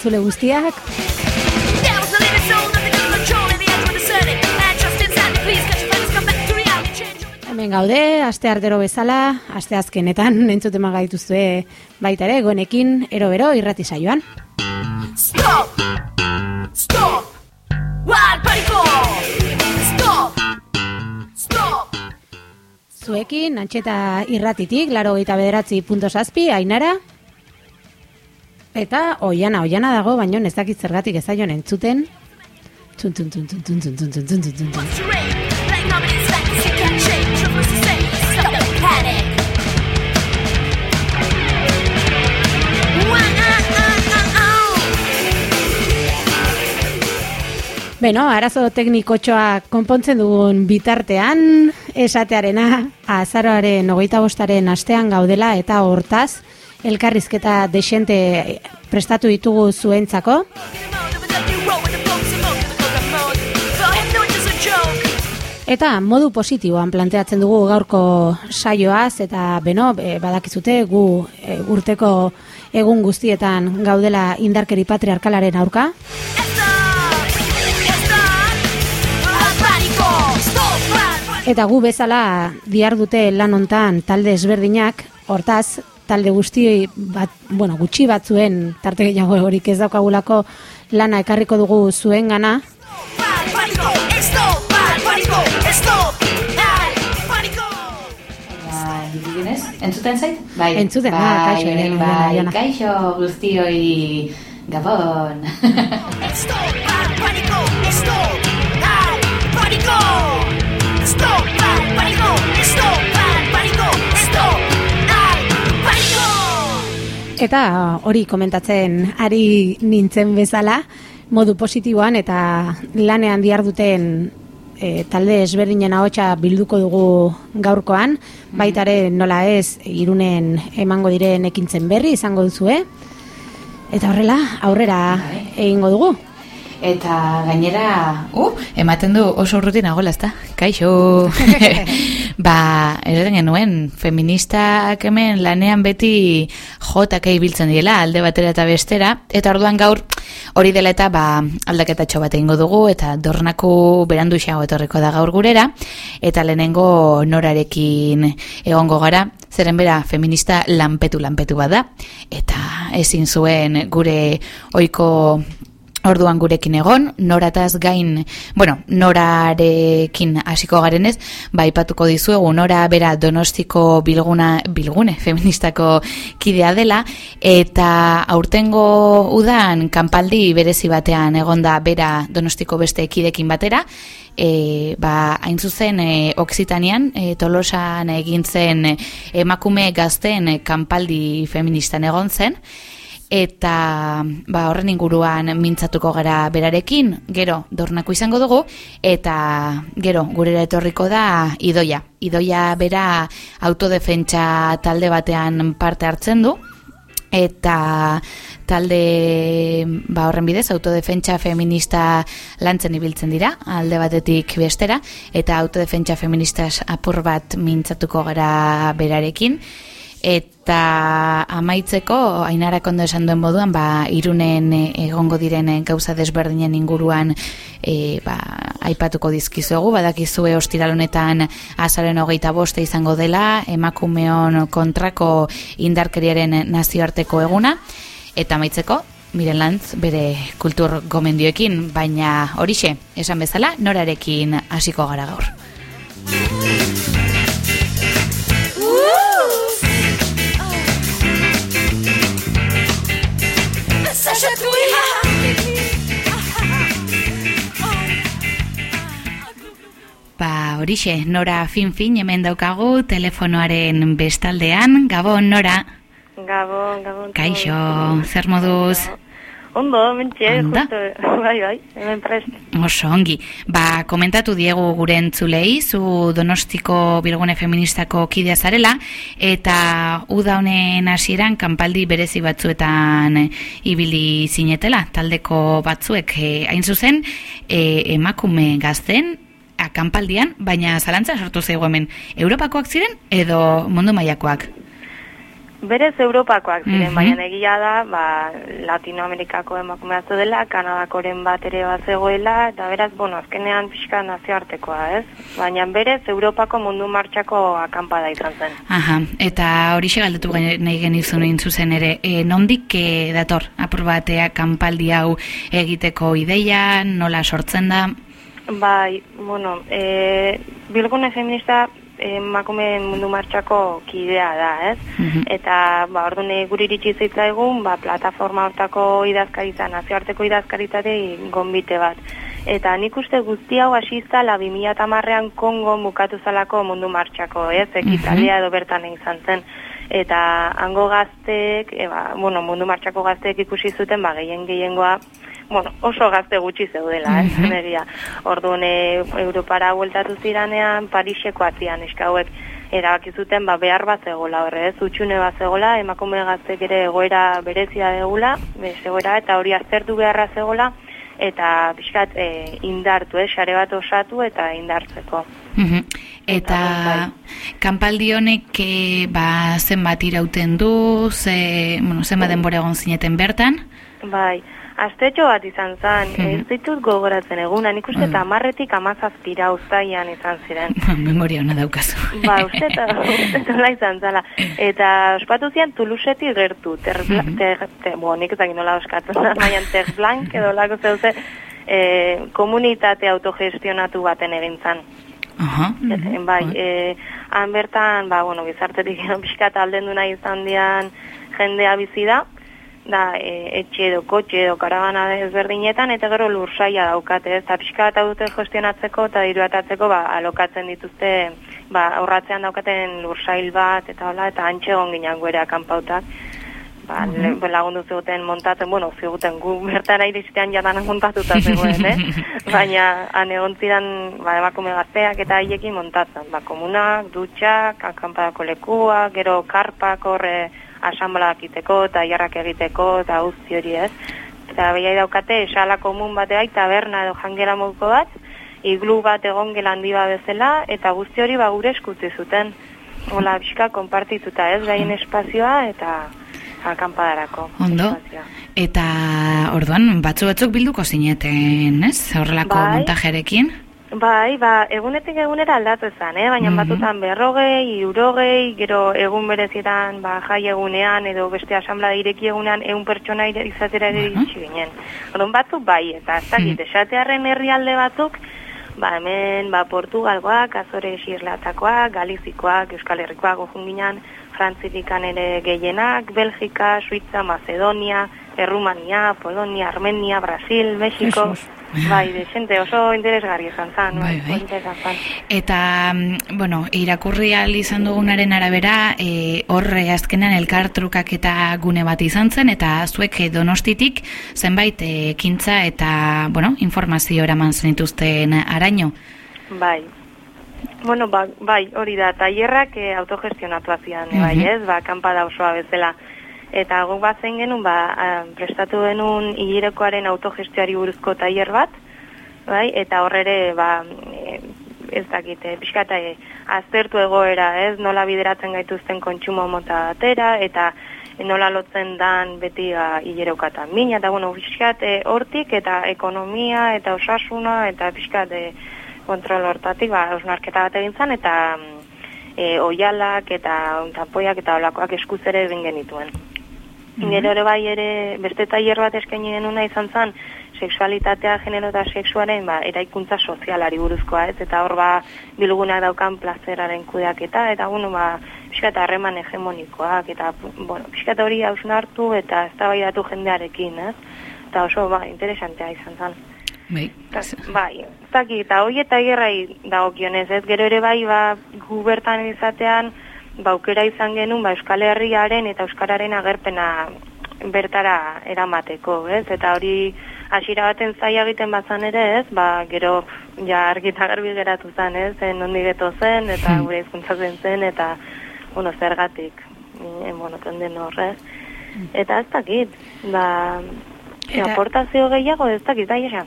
entzule guztiak. Hemen gaude, aste artero bezala, aste azkenetan entzuten magaituzue baita ere, gonekin, ero bero, irrati saioan. Stop! Stop! Wild Stop! Stop! Zuekin, antxeta irratitik, laro gaita bederatzi punto zazpi, ainara. Eta oiana, oiana dago, baino ez dakit zergatik ezaion entzuten. Tun, tun, tun, tun, tun, tun, tun, tun, tun, tun, tun. Beno, arazo teknikotxoa konpontzen dugun bitartean, esatearena, azaroaren ogeita bostaren astean gaudela eta hortaz, elkarrizketa desente prestatu ditugu zuentzako. Eta modu positiboan planteatzen dugu gaurko saioaz eta beno, badakizute gu e, urteko egun guztietan gaudela indarkeri patriarkalaren aurka. Eta gu bezala diar dute lan hontan talde ezberdinak, hortaz, talde guzti bat, bueno, gutxi batzuen tarte gehiago horik ez daukagulako lana ekarriko dugu zuen gana. Entzuten zait? Bai. Entzuten, bai, kaixo, bai, bai, kaixo guztioi gabon. Eta hori komentatzen ari nintzen bezala, modu positiboan eta lanean diar duten e, talde ezberdinen ahotsa bilduko dugu gaurkoan, baitare nola ez irunen emango diren ekintzen berri izango duzue. Eta horrela, aurrera bai. egingo dugu. Eta gainera, uh, ematen du oso urrutin agola, ezta? Kaixo! ba, esaten genuen, feministak hemen lanean beti jotak biltzen diela, alde batera eta bestera, eta orduan gaur hori dela eta ba, aldaketa bat egingo dugu, eta dornako berandu xago etorreko da gaur gurera, eta lehenengo norarekin egongo gara, zeren bera feminista lanpetu lanpetu bada, eta ezin zuen gure oiko Orduan gurekin egon, norataz gain, bueno, norarekin hasiko garenez, ba ipatuko dizuegu nora bera Donostiko bilguna bilgune feministako kidea dela eta aurtengo udan kanpaldi berezi batean egonda bera Donostiko beste kidekin batera, e, ba, hain zuzen e, Oksitanian, e, Tolosan egin zen emakume gazten kanpaldi feministan egon zen eta ba, horren inguruan mintzatuko gara berarekin, gero dornako izango dugu, eta gero gurera etorriko da idoia. Idoia bera autodefentsa talde batean parte hartzen du, eta talde ba horren bidez autodefentsa feminista lantzen ibiltzen dira alde batetik bestera. Eta autodefentsa feministas apur bat mintzatuko gara berarekin eta amaitzeko ainarak ondo esan duen moduan ba, irunen eh, egongo diren eh, gauza desberdinen inguruan e, ba, aipatuko dizkizuegu badakizue ostiralunetan azaren hogeita boste izango dela emakumeon kontrako indarkeriaren nazioarteko eguna eta amaitzeko Miren Lantz bere kultur gomendioekin, baina horixe, esan bezala, norarekin hasiko gara gaur. Ba, horixe, Nora fin-fin hemen daukagu telefonoaren bestaldean. Gabon, Nora. Gabon, gabon. Kaixo, zer moduz? Ondo, mentxe, justo, bai, bai, hemen prest. Oso, ongi. Ba, komentatu diegu gure entzulei, zu donostiko bilgune feministako kidea zarela, eta uda honen hasieran kanpaldi berezi batzuetan ibili zinetela, taldeko batzuek, eh, hain zuzen, eh, emakume gazten, akanpaldian, baina zalantza sortu zaigu hemen, Europakoak ziren edo mundu mailakoak? Berez Europakoak ziren, mm baina egia da, ba, Latinoamerikako emakumea dela, Kanadakoren bat ere bat zegoela, eta beraz, bueno, azkenean pixka nazioartekoa, ez? Baina berez Europako mundu martxako akampada izan zen. Aha, eta hori galdetu nahi genizun zuzen ere, e, nondik e, dator, apur batea kanpaldi hau egiteko ideia, nola sortzen da? Bai, bueno, e, bilgune feminista emakume mundu martxako kidea da, ez? Mhm. Eta, ba, orduan guri iritsi egun, ba, plataforma hortako idazkaritza, nazioarteko idazkaritzate gonbite bat. Eta nik uste guzti hau hasi zala 2010ean Kongo bukatu zalako mundu martxako, ez? Mhm. edo bertan izan zen. Eta hango gazteek, e, ba, bueno, mundu martxako gazteek ikusi zuten, ba, gehien gehiengoa, bueno, oso gazte gutxi zeudela, ez, mm -hmm. Orduan, e, Europara hueltatu ziranean, Pariseko atian eskauek erabaki zuten, ba, behar bat zegoela horre, ez, utxune bat zegoela, emakume gaztek ere egoera berezia degula, zegoera, eta hori aztertu beharra zegoela, eta pixkat e, indartu, ez, sare bat osatu eta indartzeko. Mm Eta, bai. kanpaldi honek e, ba, zenbat irauten du, ze, bueno, zenbat denbora egon zineten bertan? Bai, Astetxo bat izan zen, mm -hmm. ez ditut gogoratzen eguna, nik uste eta marretik amazazpira ustaian izan ziren. Memoria hona daukazu. Ba, uste eta izan zala. Eta ospatu zian Tuluseti gertu, ter, mm -hmm. ter, ter, bo, nik ezagin nola oskatzen da, baina ter blank edo lako zeuze, e, komunitate autogestionatu baten egin zan. Aha. Mm -hmm. Bai, e, han bertan, ba, bueno, gizartetik pixkat alden duna izan dian jendea bizi da, da e, etxe edo kotxe edo karabana ezberdinetan eta gero lursaia daukate, ez da pixka eta dute gestionatzeko eta diruatatzeko ba, alokatzen dituzte ba, aurratzean daukaten lursail bat eta hola eta antxe egon ginen guere akanpautak ba, mm -hmm. lagundu zegoten montatzen, bueno, zegoten gu bertara iristean jatan montatuta zegoen, eh? baina han egon zidan ba, emakume gazteak eta haiekin montatzen, ba, komunak, dutxak, akanpadako lekua, gero karpak horre asamblea egiteko eta jarrak egiteko eta guzti hori ez. Eta behai daukate esala komun bat egai taberna edo jangela moduko bat, iglu bat egon gela handi bezala eta guzti hori ba gure eskutze zuten. Ola, bizka, konpartituta ez, gaien espazioa eta akampadarako. Ondo, eta orduan, batzu batzuk bilduko zineten, ez? Horrelako bai. montajerekin? Bai, ba, egunetik egunera aldatu ezan, eh? baina mm batutan berrogei, urogei, gero egun berezietan ba, jai egunean edo beste asamblea ireki egunean egun pertsona izatera ere uh ginen. Orduan batzuk bai, eta ez dakit, mm esatearen herrialde batzuk, ba, hemen ba, Portugalgoak, Azore Xirlatakoak, Galizikoak, Euskal Herrikoak gofun ginen, Frantzitikan ere gehienak, Belgika, Suiza, Macedonia, Errumania, Polonia, Armenia, Brasil, Mexiko... Bai, de gente oso interesgarri izan zan. Bai, bai. Eta, mm, bueno, irakurri izan dugunaren arabera, e, horre azkenan elkartrukak eta gune bat izan zen, eta zuek donostitik zenbait ekintza eta, bueno, informazio eraman zenituzten araño. Bai. Bueno, ba, bai, hori da, tailerrak e, autogestionatu azian, bai, ez, ba, kanpada osoa bezala. Eta guk bat zen genuen, ba, prestatu genuen hilerekoaren autogestioari buruzko tailer bat, bai? eta horrere, ba, e, ez dakite, pixkata e, aztertu egoera, ez nola bideratzen gaituzten kontsumo mota atera, eta nola lotzen dan beti ba, hileroka eta mina, eta bueno, pixkate hortik, eta ekonomia, eta osasuna, eta pixkate kontrol hortatik, ba, osnarketa bat egin zan, eta e, oialak, eta ontapoiak, eta olakoak eskuzere egin genituen. Mm ere bai ere beste tailer bat eskaini denuna izan zen sexualitatea, genero eta sexuaren ba, eraikuntza sozialari buruzkoa, ez? Eta hor ba, bilgunak daukan plazeraren kudeaketa, eta bueno, ba, pixkat harreman hegemonikoak, eta, bueno, pixkat hori hausun hartu, eta ez da jendearekin, ez? Eta oso, ba, interesantea izan zen. Bai, bai, zaki, eta hori eta gerrai dagokionez, ez? Gero ere bai, ba, gubertan izatean, baukera izan genuen ba, Euskal Herriaren eta Euskararen agerpena bertara eramateko, ez? Eta hori hasiera baten zaia egiten bazan ere, ez? Ba, gero ja argita garbi geratu zen, ez? Zen ondi geto zen eta hmm. gure hizkuntza zen eta bueno, zergatik en bueno, tenden horrez. Hmm. Eta ez dakit, ba, eta... aportazio gehiago ez dakit, da,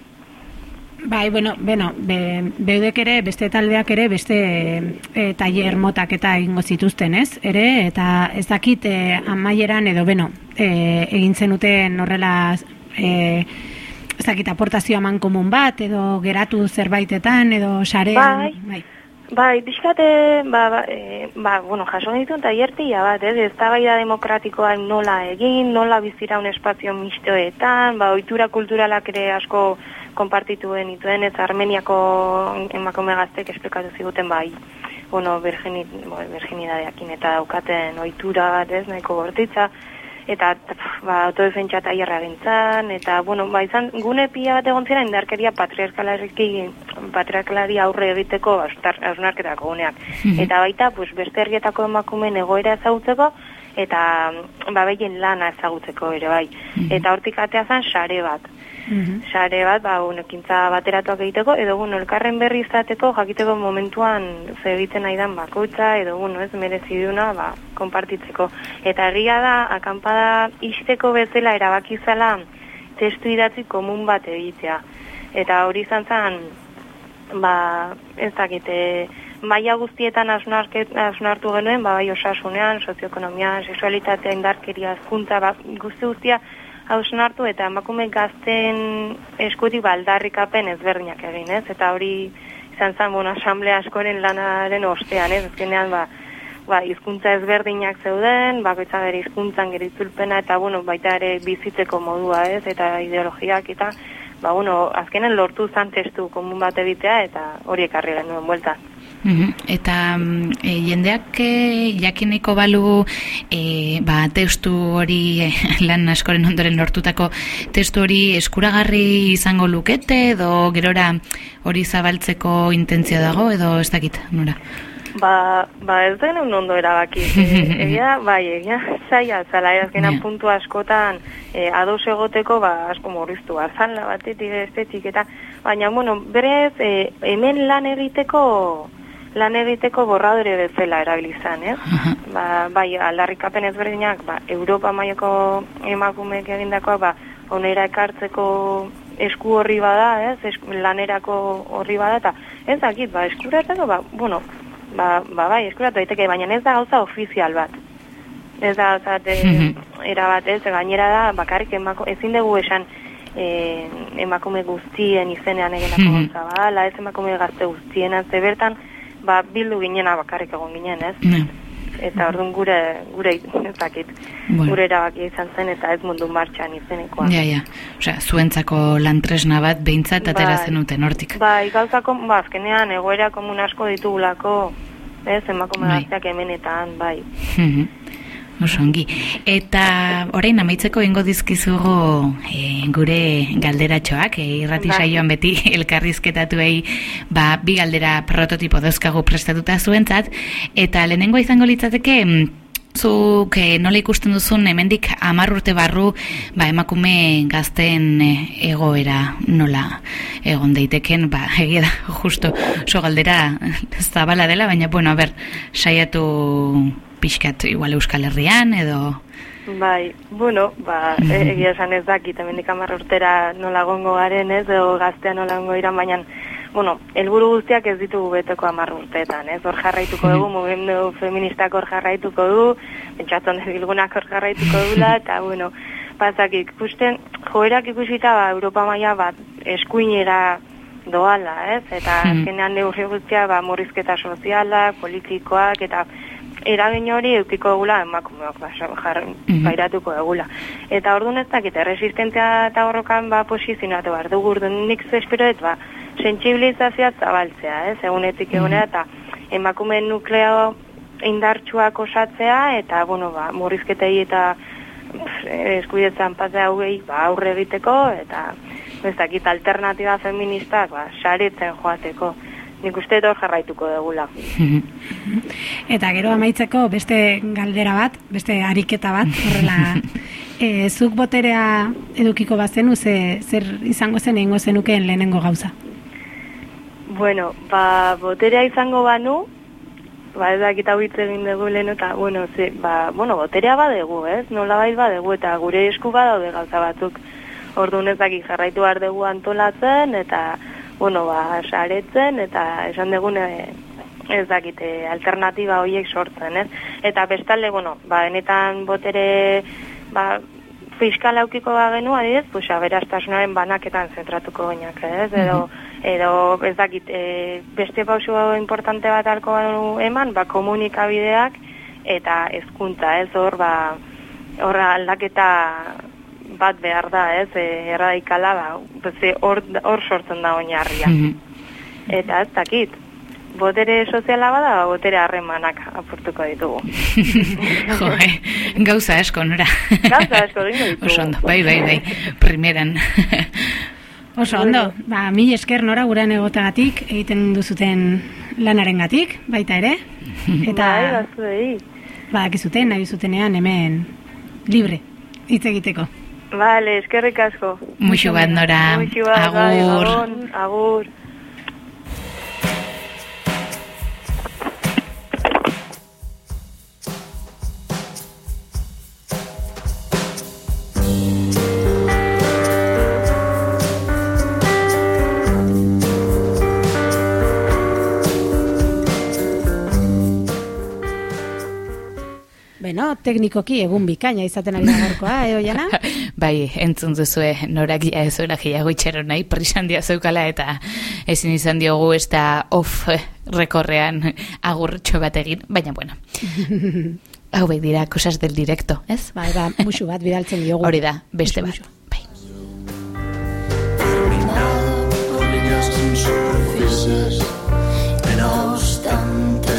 Bai, bueno, bueno, be, beudek ere, beste taldeak ere, beste e, tailer motak eta egingo zituzten, ez? Ere, eta ez dakit e, amaieran edo, beno, e, egin zenuten horrela, e, ez dakit aportazioa man komun bat, edo geratu zerbaitetan, edo sarean, bai. bai. Bai, bizkate, ba, ba, e, ba, bueno, jaso ditun taiertia bat, ez, ez da demokratikoa nola egin, nola bizira un espazio mistoetan, ba, oitura kulturalak ere asko konpartituen ituen, ez Armeniako emakume gaztek esplikatu ziguten bai, bueno, virginidadeakin eta daukaten oitura bat, ez, nahiko gortitza, eta ba, autodefentsa eta hierra gintzen, eta, bueno, ba, izan, gune pia bat egon zira, indarkeria patriarkalari aurre egiteko asunarketako guneak. Mhm. Eta baita, pues, beste herrietako emakumen egoera ezagutzeko, eta ba, behien lana ezagutzeko ere bai. Mhm. Eta hortik atea zan, sare bat. Mhm. Sare bat, ba, unekintza bateratuak egiteko, edo bueno, elkarren berri izateko, jakiteko momentuan ze egiten nahi dan bakoitza, edo bueno, ez merezi duna, ba, konpartitzeko. Eta egia da, akampada isteko bezala erabakizala testu idatzi komun bat egitea. Eta hori izan zen, ba, ez dakite, maia guztietan asunartu genuen, ba, bai osasunean, sozioekonomian, sexualitatea, indarkeria, azkuntza, ba, guzti guztia, hartu eta emakume gazten eskutik baldarrikapen ezberdinak egin, ez? Eta hori izan zen, bueno, asamblea askoren lanaren ostean, ez? Ezkenean, ba, ba, izkuntza ezberdinak zeuden, bakoitza bere izkuntzan geritzulpena, eta, bueno, baita ere bizitzeko modua, ez? Eta ideologiak, eta, ba, bueno, azkenen lortu zan testu komun bat egitea, eta hori ekarri genuen buelta. Eta e, jendeak e, jakineko balu e, ba, testu hori e, lan askoren ondoren lortutako testu hori eskuragarri izango lukete edo gerora hori zabaltzeko intentzio dago edo ez dakit, nora? Ba, ba ez den un ondo erabaki. egia, bai, egia, zaila, zala, erazkenan puntu askotan e, ados egoteko, ba, asko morriztu, arzanla batetik, estetik, eta, baina, bueno, berez, e, hemen lan egiteko, lan egiteko borradore bezala erabilizan, eh? ba, bai, aldarrikapen ezberdinak, ba, Europa maiako emakumeek egindakoa, ba, onera ekartzeko esku horri bada, ez? lanerako horri bada, eta ez dakit, ba, eskuratzeko, ba, bueno, ba, ba, bai, eskuratu daiteke, baina ez da gauza ofizial bat. Ez da gauza de, era bat, ez, gainera da, bakarrik emako, ezin dugu esan, e, emakume guztien izenean eginako gauza, ba, la ez emakume gazte guztien, ze bertan, ba, bildu ginena bakarrik egon ginen, ez? Ne. Eta orduan gure, gure, ezakit, bueno. gure erabaki izan zen eta ez mundu martxan izenekoa. Ja, ja, osea, zuentzako lantresna bat behintzat atera bai. zenuten, hortik. Bai, gauzako, ba, azkenean, egoera komun asko ditugulako, ez, emakume bai. gazteak hemenetan, bai. Mhm. Osongi. Eta orain amaitzeko ingo dizkizugu e, gure galderatxoak, e, irrati bai. saioan beti elkarrizketatu ba, bi galdera prototipo dozkagu prestatuta zuentzat, eta lehenengo izango litzateke, mm, zuk e, nola ikusten duzun hemendik amar urte barru ba, emakume gazten egoera nola egon daiteken ba, egia da, justo so galdera zabala dela, baina bueno, a ber, saiatu pixkat igual Euskal Herrian edo... Bai, bueno, ba, e, egia esan ez dakit, hemendik amarra urtera nola gongo garen ez, edo gaztea nola gongo iran, baina, bueno, elburu guztiak ez ditugu beteko amarra urteetan, ez, hor jarraituko dugu, mugimendu feministak hor jarraituko du, pentsatzen ez bilgunak hor jarraituko dula, eta, bueno, pasak ikusten, joerak ikusita, ba, Europa maia bat, eskuinera doala, ez, eta hmm. azkenean neurri guztia, ba, morrizketa sozialak, politikoak, eta eragin hori eukiko egula emakumeok mm bairatuko egula. Eta orduan ez dakit, resistentzia eta horrokan ba, posizionatu behar dugu. Urdun nik zespiroet, ba, sensibilizazioa zabaltzea, ez, egunetik mm egunea, eta emakumeen nukleo indartsuak osatzea, eta, bueno, ba, murrizketei eta eskudetzen pazea hauei ba, aurre egiteko, eta ez dakit, alternatiba feministak, ba, saretzen joateko nik uste hor jarraituko degula. Eta gero amaitzeko beste galdera bat, beste ariketa bat, horrela, e, zuk boterea edukiko bazenu, ze, zer izango zen egingo zenukeen lehenengo gauza? Bueno, ba, boterea izango banu, ba, ez dakit hau egin dugu lehen, eta, bueno, ze, ba, bueno, boterea badegu, ez? Nola bai badegu, eta gure esku badaude gauza batzuk. Ordu ez dakit jarraitu behar dugu antolatzen, eta bueno, ba, saretzen, eta esan dugun e, ez dakite alternatiba horiek sortzen, ez? Eta bestalde, bueno, ba, enetan botere, ba, fiskal aukiko ba genua, adidez, pues, aberastasunaren banaketan zentratuko ginak, ez? Edo, edo ez dakit, e, beste pausu importante bat alko eman, ba, komunikabideak eta hezkuntza ez? Hor, ba, horra aldaketa bat behar da, ez? E, erradikala, ba, hor, hor sortzen da oinarria. Eta ez dakit, botere soziala bada, botere harremanak apurtuko ditugu. jo, eh, gauza asko, nora. Gauza asko, ditugu. Oso ondo, bai, bai, bai, primeran. Oso ondo, ba, mi esker nora gurean egotagatik, egiten duzuten lanaren gatik, baita ere. Eta, bai, bazuei. Ba, nahi zutenean hemen libre, hitz egiteko. Vale, eskerrik asko. Muxu bat, nora. Muxu bat, bai, agur. agur. Beno, teknikoki egun bikaina izaten ari gorkoa, eh, oiana? bai, entzun duzue, norak ja ez orak itxero nahi, prisan dia zeukala eta ezin izan diogu ez da off rekorrean agurtxo bat egin, baina bueno. Hau bai dira, kosas del directo, ez? Bai, ba, musu bat bidaltzen diogu. Hori da, beste bat. Bai. No obstante,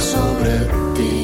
sobre ti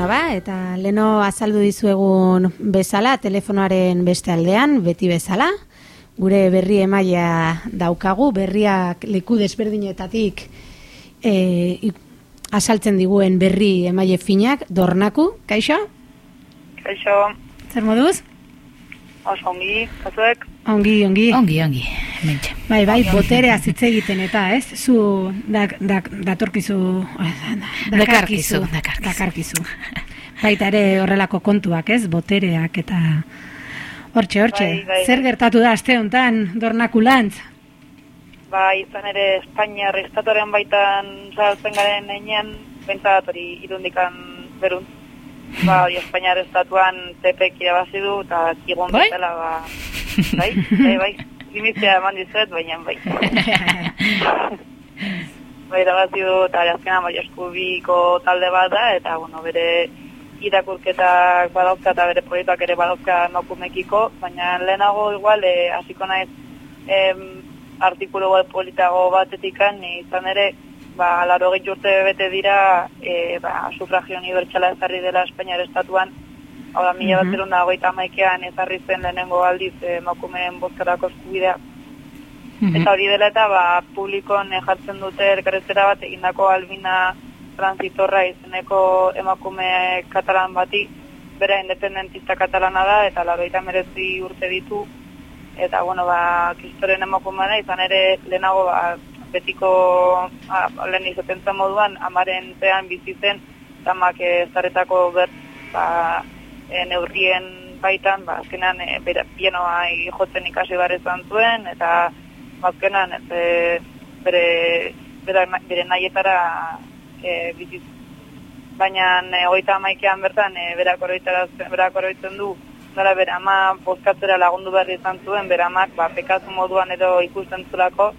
Beno ba, eta leno azaldu dizuegun bezala, telefonoaren beste aldean, beti bezala, gure berri emaia daukagu, berriak leku desberdinetatik e, asaltzen diguen berri emaile finak, dornaku, kaixo? Kaixo. Zer moduz? Oso ongi, kazuek? Ongi, ongi. Ongi, ongi. Mentxe. Bai, bai, boterea zitze egiten eta, ez? Zu dak, dak, datorkizu... Dakarkizu. Dakarkizu. Baita ere horrelako kontuak, ez? Botereak eta... Hortxe, hortxe. Bai, bai, Zer bai. gertatu da aste honetan dornakulantz? Ba, izan ere Espainia estatuaren baitan zahaltzen garen einean, bentsat hori irundikan berun. Ba, hori Espainiar estatuan tepek irabazi du, eta kigon Bai? bezala, ba... Bai, bai, bai. Limitzia eman dizuet, baina bai. bai, irabazi du, eta hori azkenan bai eskubiko talde bat da, eta, bueno, bere irakurketak badauzka eta bere proiektuak ere badauzka nokumekiko, baina lehenago igual eh, hasiko naiz em, artikulu bat politago batetikan, izan ere, ba, laro urte bete dira, e, ba, sufragio unibertsala ezarri dela Espainiar estatuan, hau da, mila bat zerunda hogeita maikean ezarri zen lehenengo aldiz emakumeen bozkarako eskubidea. Eta hori dela eta ba, publikon eh, jartzen dute elkarrezketa bat egindako albina transitorra izeneko emakume katalan bati, bera independentista katalana da, eta laroita merezi urte ditu, eta bueno, ba, kristoren emakumea izan ere lehenago ba, betiko a, lehen izaten zen moduan, amaren pean bizi zen, tamak zaretako bert, ba, e, neurrien baitan, ba, azkenan e, bera, pianoa jotzen ikasi barezan zuen, eta azkenan ez, e, bere bera, bere nahietara e, biziz. Baina e, hogeita amaikean bertan e, berak oroitzen du nola bere ama bozkatzera lagundu behar izan zuen, bere amak ba, pekatu moduan edo ikusten zulako,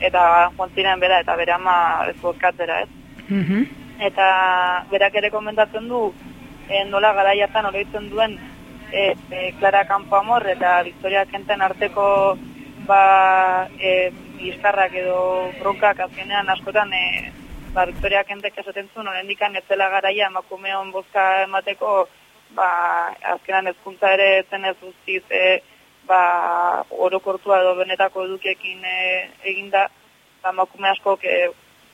eta jontziren bera eta bere ama ez bozkatzera, ez? Mhm. eta berak ere komentatzen du e, nola garaiatan oroitzen duen e, e, Clara Campoamor eta Victoria Kenten arteko ba, e, liskarrak edo bronkak azkenean askotan e, ba, Victoria Kentek esaten zuen horrendikan ez zela garaia emakumeon bozka emateko ba, azkenan ezkuntza ere zen ez guztiz e, ba, orokortua edo benetako edukiekin e, eginda ba, emakume askok e,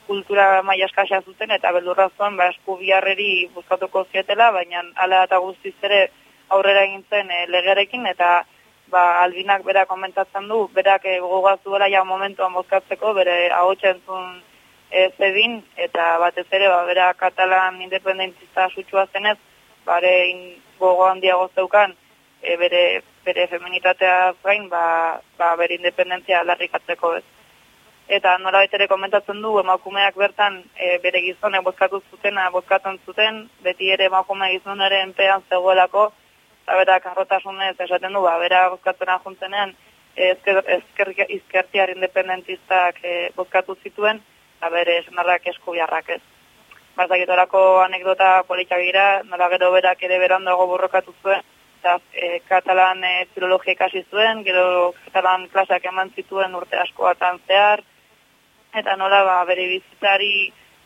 kultura maila eskasa zuten eta beldurra zuen ba, esku biharreri buzkatuko zietela, baina hala eta guztiz ere aurrera egin zen e, legerekin eta ba, albinak bera komentatzen du, berak e, gogoazuela ja momentuan bozkatzeko, bere ahotsa entzun e, zedin, eta batez ere, ba, bera katalan independentista sutsua zenez, bare in, gogo handiago zeukan, e, bere, bere feminitatea gain, ba, ba, bere independentzia aldarrikatzeko ez eta nola ere komentatzen du emakumeak bertan e, bere gizonek bozkatu zutena bozkatzen zuten, beti ere emakume gizonaren pean zegoelako, eta berak arrotasunez esaten du, ba, bera bozkatzena juntzenean, e, ezker, ezker, izkertiar independentistak e, bozkatu zituen, eta bere esenarrak esku biharrak ez. Barzakitorako anekdota politak gira, nola gero berak ere berandago borrokatu zuen, eta e, katalan e, filologia ikasi zuen, gero katalan klasak eman zituen urte askoatan zehar, eta nola ba, bere bizitzari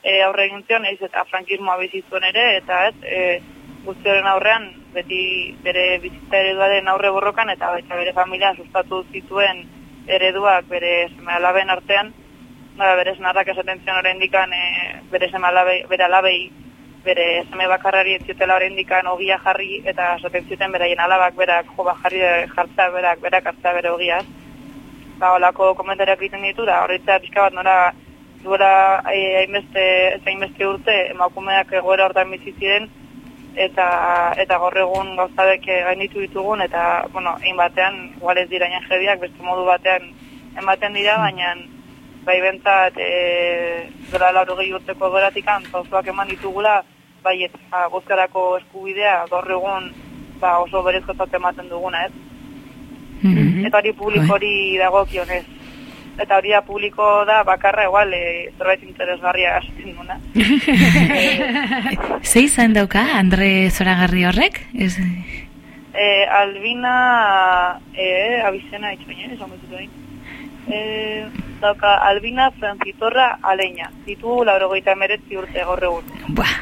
e, aurre egin zion, ez eta frankismoa bizitzuen ere, eta ez, e, guztioren aurrean, beti bere bizitza ereduaren aurre borrokan, eta baita bere familia sustatu zituen ereduak bere seme alaben artean, nola bere senarrak esaten zion oraindikan e, bere seme bere alabei, bere seme bakarrari ez ziotela oraindikan ogia jarri, eta esaten zuten beraien alabak berak jo jarri jartza berak, berak hartza bere ogiaz, ba, olako komentariak egiten ditu, da horretza pixka bat nora duela eh, hainbeste, ez hainbeste urte emakumeak egoera hortan bizi ziren eta eta gaur egun gauzadek gainditu ditugun eta bueno, egin batean igual ez dira jediak beste modu batean ematen dira, baina bai bentzat e, dola lauro gehi urteko goratikan pausoak eman ditugula bai eta bozkarako eskubidea gaur egun ba, oso berezkotzat ematen duguna, ez? Mhm. eta hori publiko hori dagokionez. Eta hori da publiko da bakarra igual e, zerbait interesgarria hasten duna. Ze izan dauka, Andre Zoragarri horrek? Ez... E, Albina, e, abizena itxo baina, esan bezutu egin. E, dauka Albina Francitorra Aleña. Ditu laurogeita emeretzi urte gaur egun. Buah,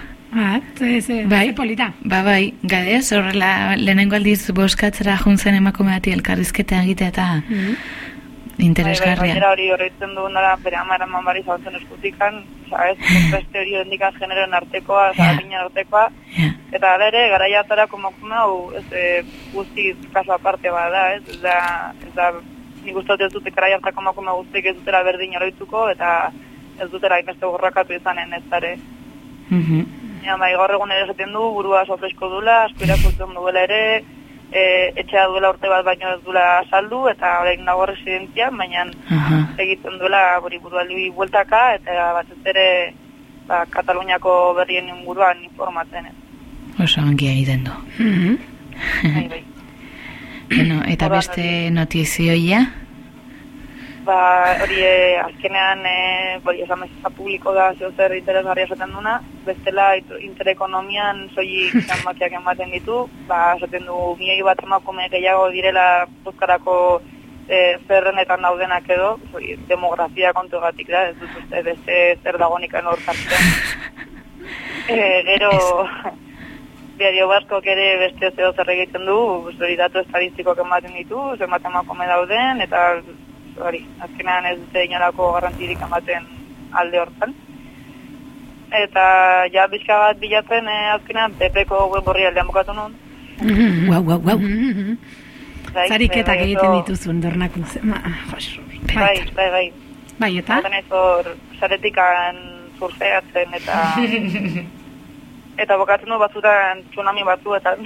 Ze, Bai. polita. Ba bai, gadez, horrela lehenengo aldiz boskatzera juntzen emakume bati elkarrizketa egitea eta Mhm. interesgarria. Bai, bai, hori horretzen du nola bere amara mamari zautzen eskutikan, sabes, beste hori hendikan generoen artekoa, yeah. artekoa, Ja. Eta hala ere, garaia atarako emakume hau, ez, e, guztiz kaso aparte bada, ez, ez da, ez da, nik uste dut ez dute garaia hartako emakume guztiek ez dutela berdin oroituko, eta ez dutela inbeste borrakatu izanen ez dare. Mhm. Ja, bai, gaur egun ere esaten du, burua sofresko duela, asko irakurtzen duela ere, e, etxea duela urte bat baino ez duela saldu, eta orain nago residentzia, baina egiten duela buri burualdi bueltaka, eta batez ere, ba, Kataluniako berrien inguruan informatzen. Oso ongi egiten du. Bai, bai. Bueno, eta beste notizioia? Ba, hori e, azkenean, e, hori esan bezala publiko da zeo zer interesgarria esaten duna, bestela interekonomian soilik zenbakiak ematen ditu, ba, esaten du milioi bat emakume gehiago direla buzkarako e, zerrenetan daudenak edo, hori demografia kontugatik da, ez dut uste beste zer dagonik hor jartzen. e, gero, diario baskok ere beste zeo zer egiten du, hori datu estadistikoak ematen ditu, zenbat emakume dauden, eta hori, azkenean ez dute inolako garrantzirik ematen alde hortan. Eta ja bizka bat bilatzen eh, azkenean PP-ko web horri aldean bukatu. Mhm. Guau, guau, guau. Mhm. Bai, Zariketak bai, egiten oso- dituzun dornak luze. Ma, jos, Bai, bai, bai. Bai, eta? Zaten hor, zaretikan surfeatzen eta... eta bokatzen du batzutan tsunami batzuetan.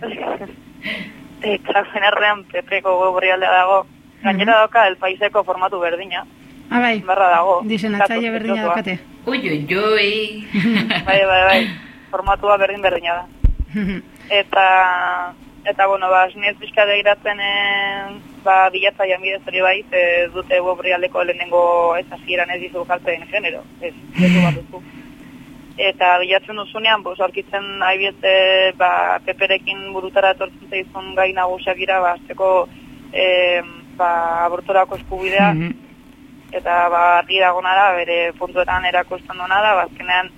eta generrean PP-ko web horri dago. Gainera dauka el paiseko formatu berdina. Ah, bai, Barra dago. Datu berdina zetoa. daukate. Ui, ui, ui. Bai, bai, bai. Formatua berdin berdina da. Eta, eta bueno, ba, esnez pixka begiratzen eh, ba, bilatzaian bidez hori bai, ze dute web lehenengo ez hasieran ez dizu jartzen genero, ez, leku bat duzu. Eta bilatzen duzunean, bos, aurkitzen aibiete, ba, peperekin burutara etortzen zaizun gai nagusiak gira, ba, azteko, e, ba, abortorako eskubidea, Mhm. eta ba, argi dagonara, bere puntuetan erakusten duena da, ba, azkenean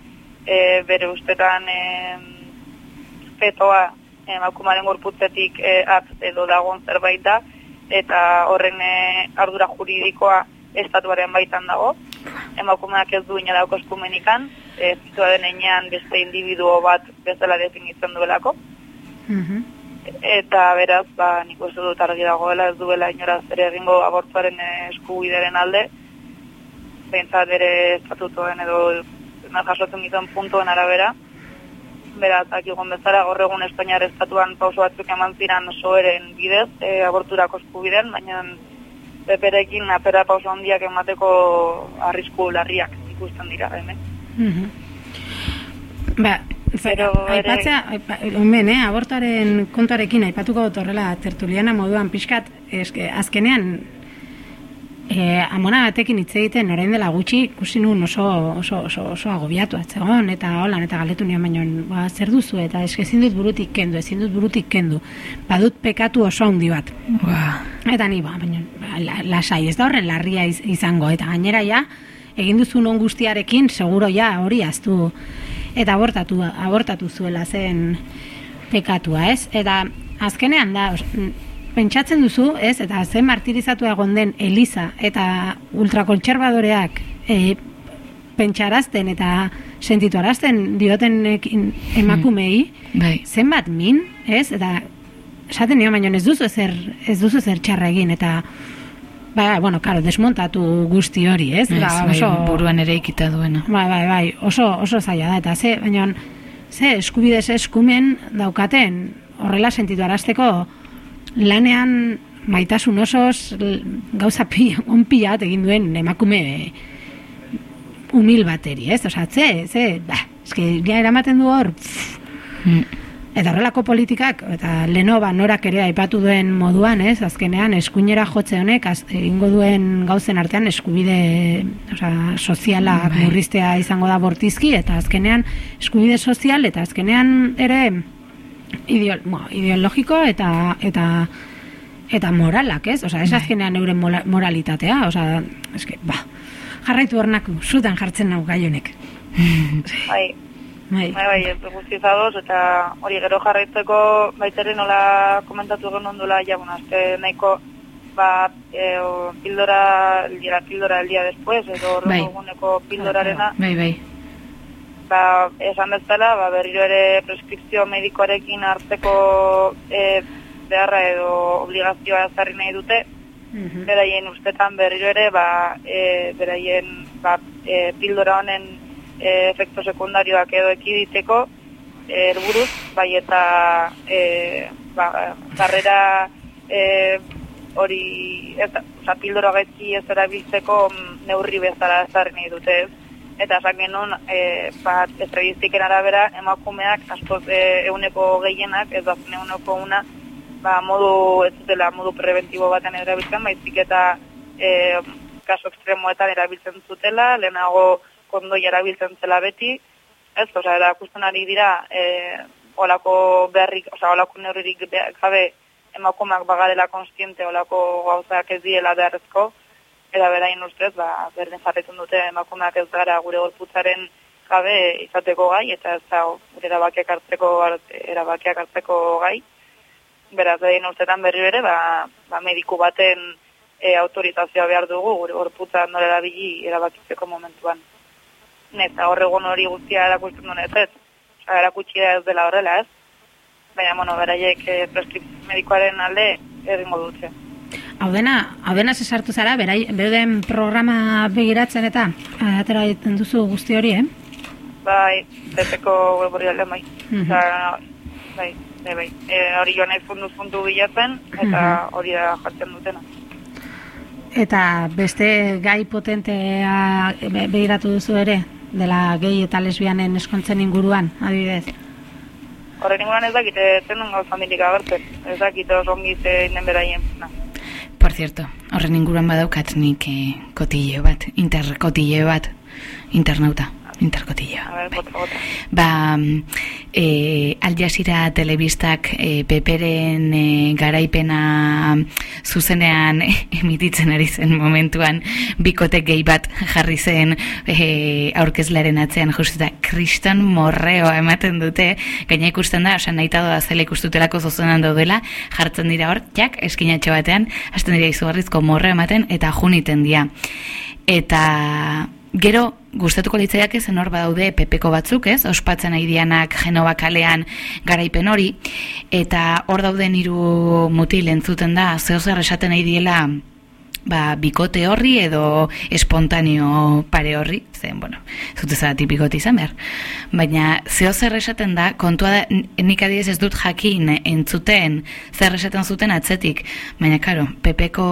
e, bere ustetan e, fetoa emakumaren gorputzetik e, at edo dagoen zerbait da, eta horren e, ardura juridikoa estatuaren baitan dago. Emakumeak ez du inadauko eskumenikan, e, zitua den enean beste individuo bat bezala definitzen duelako. Mhm. Eta beraz, ba, nik uste dut argi dagoela, ez duela inoraz ere egingo abortuaren eskubideren alde, behintzat ere estatutoen edo jasotzen gizon puntuen arabera. Beraz, akigun bezala, gaur egun Espainiar estatuan pauso batzuk eman ziran soeren bidez, e, aborturako eskubiden, baina peperekin apera pauso handiak emateko arrisku larriak ikusten dira hemen. Mhm. Ba, Pero aipatzea, aipa, hemen, eh, abortaren kontuarekin aipatuko dut horrela tertuliana moduan pixkat, eske, azkenean, eh, amona batekin hitz egiten orain dela gutxi ikusi nuen oso, oso, oso, oso agobiatu atzegon, eta holan, eta galetu nian baino, ba, zer duzu, eta eske ezin dut burutik kendu, ezin dut burutik kendu, badut pekatu oso handi bat. Ba, Eta ni, ba, baina, ba, la- lasai, ez da horren larria iz, izango, eta gainera ja, egin duzun on guztiarekin, seguro ja, hori aztu, eta abortatu, abortatu zuela zen pekatua, ez? Eta azkenean da, mm, pentsatzen duzu, ez? Eta zen martirizatu egon den Eliza eta ultrakontserbadoreak e, pentsarazten eta sentituarazten diotenekin emakumei, bai. zenbat min, ez? Eta esaten nio, baina ez duzu ezer, ez duzu ezer txarra egin, eta ba, bueno, karo, desmontatu guzti hori, ez? Ez, Ba, bai, buruan ere ikita duena. Bai, bai, bai, oso, oso zaila da, eta ze, baina, ze eskubide, ze eskumen daukaten horrela sentitu arazteko lanean maitasun osoz gauza pi, on pila bat egin duen emakume humil bateri, ez? Osa, ze, ze, ba, eske, ja eramaten du hor, pff, Mm. Eta horrelako politikak, eta lenoba norak ere aipatu duen moduan, ez, azkenean eskuinera jotze honek, az, egingo duen gauzen artean eskubide osea, sozialak Bai. murriztea izango da bortizki, eta azkenean eskubide sozial, eta azkenean ere ideo, bueno, ideologiko eta eta eta moralak, ez? Osea, ez azkenean euren moralitatea, osea, eske, ba, jarraitu hornak zutan jartzen nau gai honek. Bai, Bai. Bai, bai, guztiz ados, eta hori gero jarraitzeko baiteren nola komentatu egon ondula, ja, bueno, azte nahiko, ba, e, o, pildora, día, pildora el día después, edo Bai. eguneko pildorarena, Bai, bai. ba, esan bezala, ba, berriro ere preskripzio medikoarekin hartzeko e, beharra edo obligazioa ezarri nahi dute, Mhm. beraien ustetan berriro ere, ba, e, beraien ba, e, pildora honen e, efekto sekundarioak edo ekiditeko, e, helburuz, bai eta e, ba, karrera e, hori, ez, oza, pildora gaitzi ez erabiltzeko neurri bezala ezarri nahi dute ez. Eta esan genuen, e, ba, estadistikoen arabera, emakumeak askoz e, euneko gehienak, ez da euneko una, ba, modu, ez dutela modu preventibo baten erabiltzen, baizik eta e, kaso ekstremoetan erabiltzen zutela, lehenago kondoi erabiltzen zela beti, ez, osea, erakusten ari dira, e, olako berrik, osea, olako neurririk be- gabe emakumeak bagarela konstiente olako gauzak ez diela beharrezko, eta berain ustez, ba, berdin jarretzen dute emakumeak ez gara gure gorputzaren gabe izateko gai, eta ez da gure erabakiak hartzeko, erabakiak hartzeko gai. Beraz, behin ustetan berri bere, ba, ba mediku baten e, autorizazioa behar dugu gure gorputza nola erabili erabakitzeko momentuan. Eta horregun hori guztia erakusten duen ez ez. Osa, erakutsi da ez dela horrela ez. Baina, bueno, beraiek e, preskripzio medikoaren alde egingo dute. Hau dena, hau dena ze sartu zara, berai, beuden programa begiratzen eta atera egiten duzu guzti hori, eh? Bai, beteko web hori alde bai. Mhm. Osa, bai, bai, bai. E, hori joan nahi funduz fundu bilatzen, eta hori da jartzen dutena. Eta beste gai potentea be- begiratu duzu ere, dela gehi eta lesbianen eskontzen inguruan, adibidez. Horren inguruan ez dakit, ez zenun gau familik agertzen. Ez dakit oso ongi zeinen beraien. Na. Por cierto, horren inguruan badaukat nik eh, kotilleo bat, interkotilleo bat, internauta, interkotilleo. A ver, bota, bota. Ba, e, Al Jazeera telebistak e, peperen e, garaipena zuzenean emititzen ari zen momentuan bikote gehi bat jarri zen e, aurkezlearen atzean justuta kriston morreoa ematen dute gaina ikusten da, osan nahi doa zela ikustutelako zuzenan daudela jartzen dira hor, jak, eskinatxo batean hasten dira izugarrizko morre ematen eta juniten dira eta Gero, gustatuko litzaiak zen hor badaude pepeko batzuk, ez? Ospatzen nahi dianak Genova kalean garaipen hori, eta hor dauden hiru mutil entzuten da, zeo zer esaten nahi diela ba, bikote horri edo espontaneo pare horri, zen, bueno, zute zara tipikote izan behar. Baina, zeo zer esaten da, kontua da, nik adidez ez dut jakin entzuten zer esaten zuten atzetik. Baina, karo, pepeko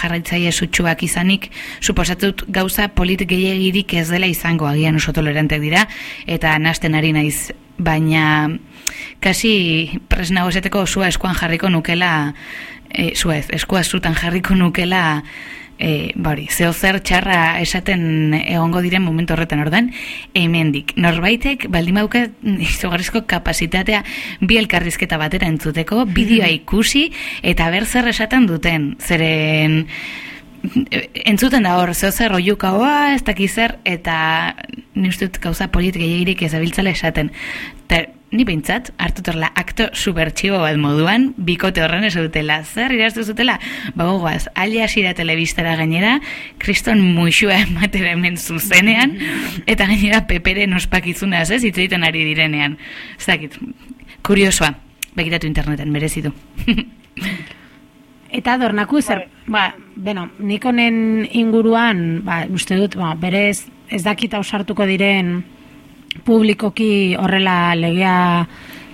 jarraitzaile sutsuak izanik, suposatut gauza polit gehiagirik ez dela izango, agian oso tolerantek dira, eta nasten ari naiz, baina kasi presnago esateko osua eskuan jarriko nukela, e, zua ez, eskua zutan jarriko nukela e, bari, zeo zer txarra esaten egongo diren momentu horretan ordan, hemendik. Norbaitek, baldin bauka izugarrizko kapasitatea bi elkarrizketa batera entzuteko, bideoa ikusi, eta ber zer esaten duten, zeren entzuten da hor, zeo zer oiuka, oa, ez dakiz zer, eta ni uste dut gauza polit gehiagirik ez abiltzala esaten. Ta, ni behintzat, hartutorla akto supertxibo bat moduan, bikote horren ez dutela, zer iraztu zutela, bagoaz, alia asira telebistara gainera, kriston muixua ematera hemen zuzenean, eta gainera peperen ospakizuna ez, hitz ari direnean. Ez dakit, kuriosoa, begiratu interneten, merezidu. Eta dornaku zer, ba, bueno, nik honen inguruan, ba, uste dut, ba, berez ez dakita ausartuko diren publikoki horrela legea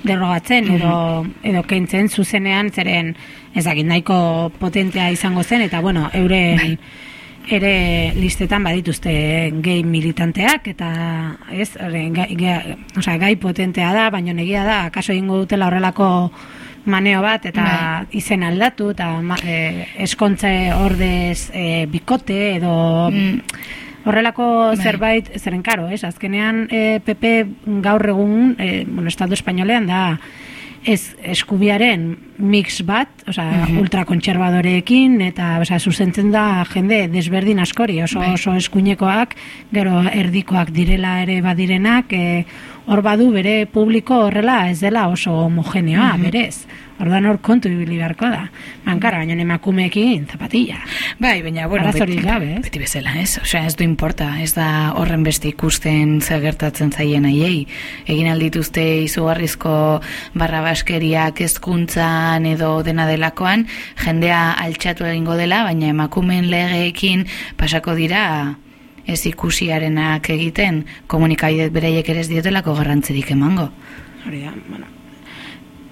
derrogatzen edo, edo kentzen zuzenean zeren ez dakit nahiko potentea izango zen eta bueno, euren ere listetan badituzte gay militanteak eta ez, gai, gai, osea, gai potentea da, baina negia da, akaso egingo dutela horrelako maneo bat eta izen aldatu eta e, eskontze ordez e, bikote edo horrelako zerbait zeren karo, ez? Azkenean e, PP gaur egun e, bueno, Estatu Espainolean da ez eskubiaren mix bat, osea, ultrakontserbadoreekin eta osea, zuzentzen da jende desberdin askori, oso oso eskuinekoak, gero erdikoak direla ere badirenak, e, hor badu bere publiko horrela ez dela oso homogeneoa, berez. Orduan hor kontu ibili beharko da. Bankara, baina emakumeekin zapatilla. Bai, baina, bueno, Arazorik gabe, ez? beti bezala, ez? Osea, ez du importa, ez da horren beste ikusten zer gertatzen zaien aiei. Egin aldituzte izugarrizko barrabaskeriak ezkuntzan edo dena delakoan, jendea altxatu egingo dela, baina emakumeen legeekin pasako dira ez ikusiarenak egiten, komunikaidet bereiek ere ez diotelako garrantzirik emango. Hori da, bueno.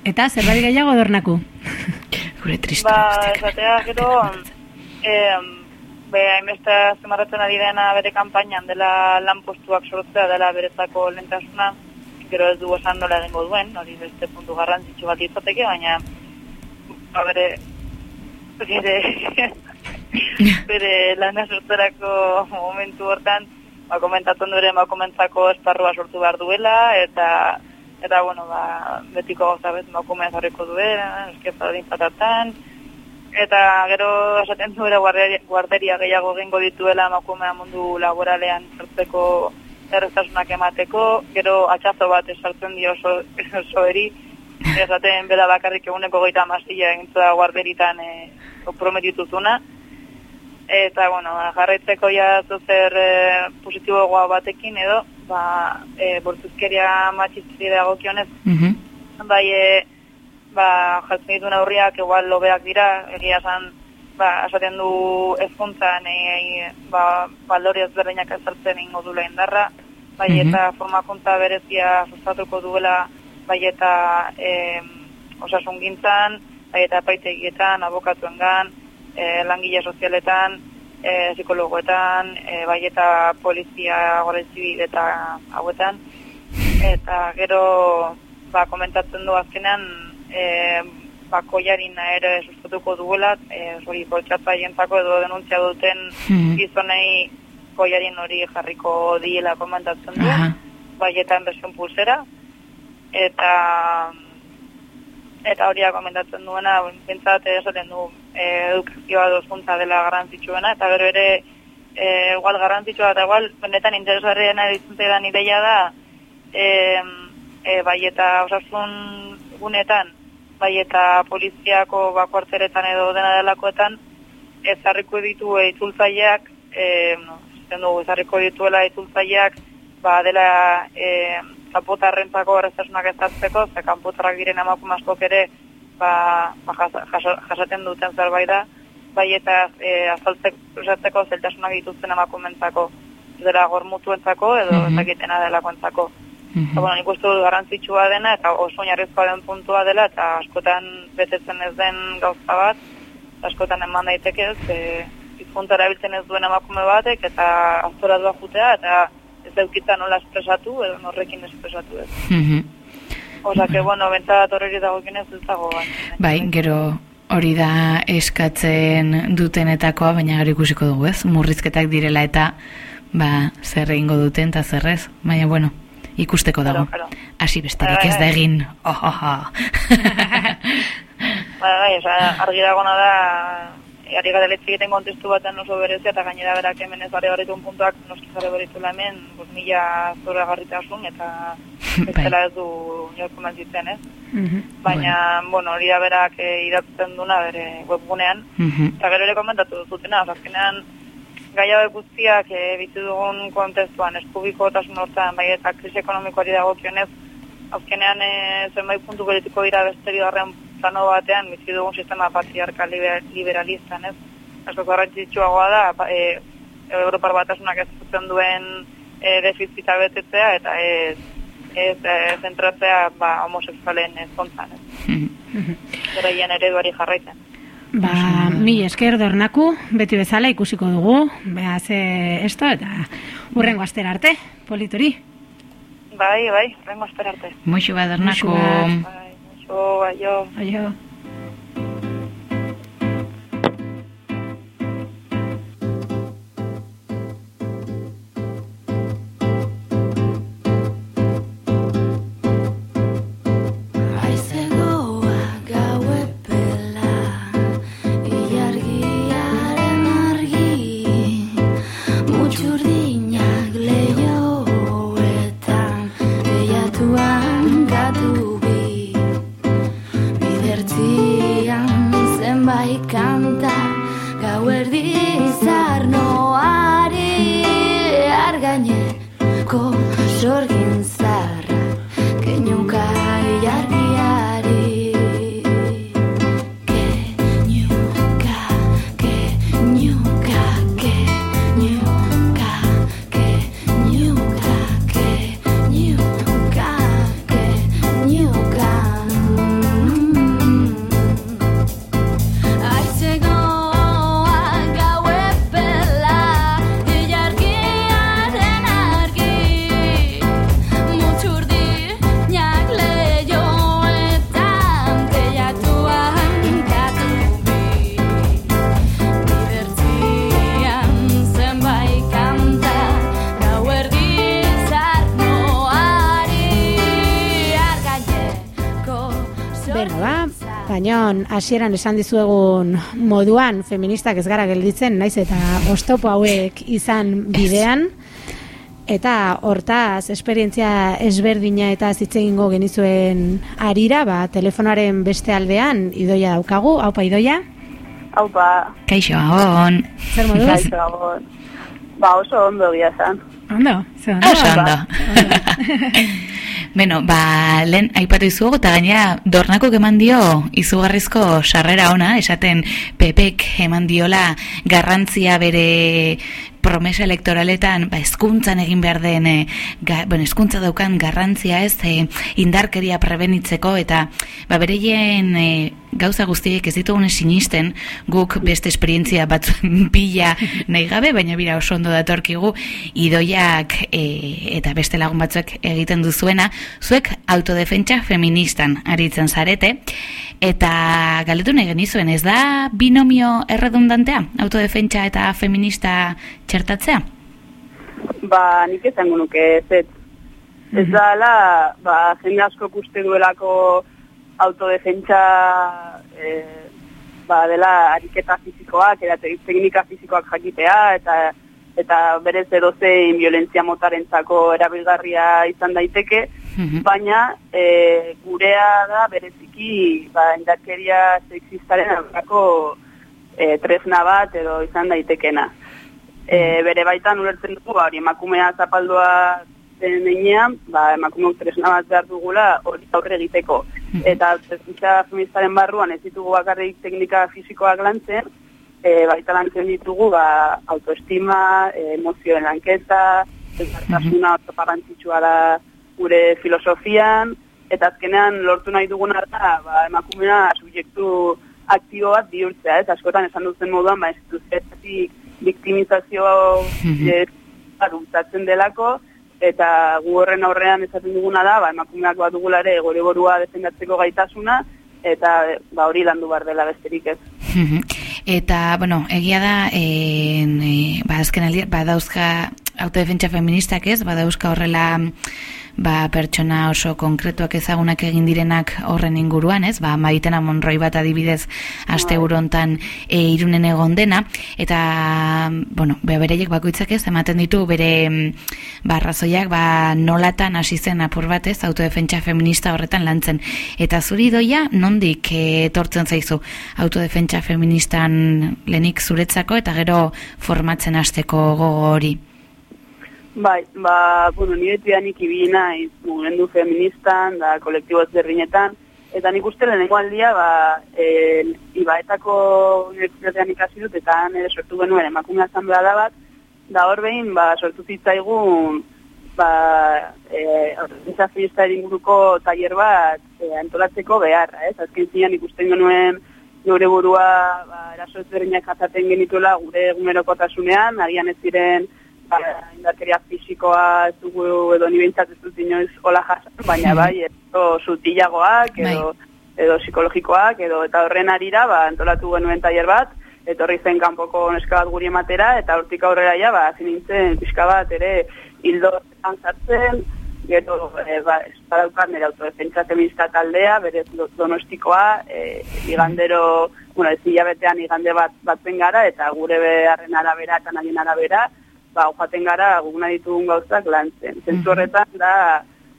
Eta zerbait gehiago dornaku. Gure triste. Ba, esatea gero, eh, be, hainbeste zemarratzen ari dena bere kanpainan dela lanpostuak sortzea dela beretzako lentasuna, gero ez du esan nola egingo duen, hori beste puntu garrantzitsu bat izateke, baina ba, bere bere, bere lana sortzerako momentu hortan, ba, komentatzen du ere emakumentzako esparrua sortu behar duela, eta eta bueno, ba, betiko gauza bet emakumea jarriko duela, esketa din patatan, eta gero esaten duela guarderia, guarderia gehiago egingo dituela emakumea mundu laboralean sartzeko erreztasunak emateko, gero atxazo bat esartzen dio oso, oso eri, esaten bela bakarrik eguneko goita amazia egintzua guarderitan e, prometituzuna, eta bueno, ba, jarraitzeko ja zer e, positiboagoa batekin edo, ba, e, bortuzkeria matxistri dagokionez, Mhm. bai, e, ba, jartzen ditu neurriak igual lobeak dira, egia esan, ba, esaten du ezkuntzan, e, e, ba, balori ezberdinak ezartzen ingo dula indarra, bai, Mhm. eta formakuntza berezia sustatuko duela, bai, eta e, osasun gintzan, bai, eta paitegietan, abokatuengan, e, langile sozialetan, e, psikologoetan, e, bai eta polizia goretzi eta hauetan, eta gero ba, komentatzen du azkenean e, ba, koiarina ere sustatuko duela, e, hori poltsatzaientzako edo denuntzia duten Mhm. gizonei koiarin hori jarriko diela komentatzen du, Aha. bai eta enbersion pulsera, eta eta hori komentatzen duena, bintzat esaten du e, edukazioa dozkuntza dela garrantzitsuena, eta gero ere e, igual garrantzitsua eta igual benetan interesgarriena ditzute da ideia da e, e, bai eta osasun gunetan, bai eta poliziako bakuartzeretan edo dena delakoetan ezarriko ditu itzultzaileak, e, no, dugu ezarriko dituela itzultzaileak, ba dela e, kanpotarrentzako erreztasunak ezartzeko, ze kanpotarrak diren emakume askok ere ba, ba jasaten duten zerbait da, bai eta e, azaltzeko zeltasunak dituzten emakumentzako, ez dela gormutuentzako edo Mhm. ez dakitena delakoentzako. Mhm. Eta, bueno, nik uste dut garrantzitsua dena eta oso oinarrizkoa den puntua dela eta askotan betetzen ez den gauza bat, askotan eman daiteke ez, e, hizkuntza erabiltzen ez duen emakume batek eta aztoratua jutea eta ez daukitza nola espresatu edo norrekin espresatu ez. Mhm. Osa, que, bueno, bentsat horreri dagokinez ez dago. Bai, gero hori da eskatzen dutenetakoa, baina gero ikusiko dugu, ez? Murrizketak direla eta ba, zer egingo duten eta zer ez. Baina, bueno, ikusteko dago. Hasi besterik ez da egin. Oh, oh, oh. Bai, bai, argi dagona da, ari gara egiten kontestu baten oso berezia, eta gainera berak hemen ez gare barritun puntuak, noski gare barritula hemen, bos mila zora garritasun, eta ez Bai. dela ez du nio komentzitzen, ez? Mhm. Baina, bueno, hori da berak e, idatzen duna bere webgunean, Mhm. eta gero ere komentatu duzutena, azkenean gai hauek guztiak e, bizi dugun kontestuan eskubiko tasun hortan, bai eta krisi ekonomikoari dagokionez, azkenean e, zenbait puntu politiko dira besteri horren plano batean bizi dugun sistema patriarkal liber, liberalistan, ez? Asko garrantzitsuagoa da, e, Europar batasunak ez zuzen duen e, defizita betetzea eta ez ez e, zentratzea ba, homosexualen ezkontzan, ez? Mhm. Beraien ereduari jarraitzen. Ba, mi esker dornaku, beti bezala ikusiko dugu, beha ze esto, eta urrengo astera arte, polituri. Bai, bai, rengo esperarte. Muixu bat, bat. Bai, bai, jo. Aio. Hasieran esan dizuegun moduan feministak ez gara gelditzen, naiz eta oztopo hauek izan bidean, eta hortaz, esperientzia ezberdina eta hitz egingo genizuen arira, ba, telefonaren beste aldean, idoia daukagu, haupa idoia, Haupa, Kaixo, on. zer moduz? gaitza gabon. Ba, oso ondo gira zan. Ondo, ze ondo. Oso ondo. Beno, ba, lehen aipatu izugu, eta gainera dornako eman dio izugarrizko sarrera ona, esaten pepek eman diola garrantzia bere promesa elektoraletan ba hezkuntzan egin behar den e, ga, bueno, hezkuntza daukan garrantzia ez e, indarkeria prebenitzeko eta ba bereien e, gauza guztiek ez ditugun sinisten guk beste esperientzia batzuen bila nahi gabe, baina bira oso ondo datorkigu idoiak e, eta beste lagun batzuek egiten duzuena, zuek autodefentsa feministan aritzen zarete, eta galdetu nahi genizuen, ez da binomio erredundantea, autodefentsa eta feminista txertatzea? Ba, nik esango nuke ez ez. Ez dala, ba, jende asko uste duelako autodefentsa e, ba, dela ariketa fizikoak, eta te- teknika fizikoak jakitea, eta eta berez edozein violentzia motarentzako erabilgarria izan daiteke, Mhm. baina e, gurea da bereziki ba, indarkeria sexistaren aurkako e, tresna bat edo izan daitekena. E, bere baitan ulertzen dugu, ba, hori emakumea zapaldua den enean, ba, emakumeok tresna bat behar dugula hori aurre egiteko. Eta zezintza feministaren barruan ez ditugu bakarrik teknika fisikoak lantzen, e, baita lantzen ditugu ba, autoestima, e, emozioen lanketa, elkartasuna oso garrantzitsua da gure filosofian, eta azkenean lortu nahi duguna da ba, emakumea subjektu aktibo bat bihurtzea, ez? Askotan esan duzen moduan, ba, instituzioetatik e, bultzatzen delako, eta gu horren aurrean esaten duguna da, ba, emakumeak bat dugula ere gure borua defendatzeko gaitasuna, eta ba, hori landu behar dela besterik ez. Mhm. Eta, bueno, egia da, en, e, ba, azken aldi, badauzka autodefentsa feministak ez, badauzka horrela ba, pertsona oso konkretuak ezagunak egin direnak horren inguruan, ez? Ba, Maritena Monroi bat adibidez aste hontan e, irunen egon dena, eta, bueno, be, bereiek bakoitzak ez, ematen ditu bere ba, arrazoiak ba, nolatan hasi zen apur batez autodefentsa feminista horretan lantzen. Eta zuri doia, nondik eh, etortzen zaizu autodefentsa feministan lenik zuretzako eta gero formatzen hasteko gogo hori. Bai, ba, bueno, nire tidanik ibili naiz mugimendu feministan, da kolektibo ezberdinetan, eta nik uste lehenengo aldia, ba, e, ibaetako unibertsitatean ikasi dut, eta han ere sortu genuen emakume asamblea da bat, da hor behin, ba, sortu zitzaigun, ba, e, feminista inguruko tailer bat e, antolatzeko beharra, ez? Azken zian ikusten genuen gure burua ba, eraso ezberdinak jasaten genituela gure egunerokotasunean, agian ez ziren ba, indarkeria fisikoa ez dugu edo ni behintzat ez dut inoiz hola jasan, baina bai, edo sutilagoak, edo, edo psikologikoak, edo eta horren arira, ba, antolatu genuen tailer bat, etorri zen kanpoko neska bat guri ematera, eta hortik aurrera ja, ba, hasi nintzen pixka bat ere hildo sartzen, gero, e, ba, espadaukat nire autodefentsa feminista taldea, bere donostikoa, e, igandero, bueno, ez hilabetean igande bat batzen gara, eta gure beharren arabera eta nagin arabera, ba, joaten gara guguna ditugun gauzak lantzen. Zentzu horretan da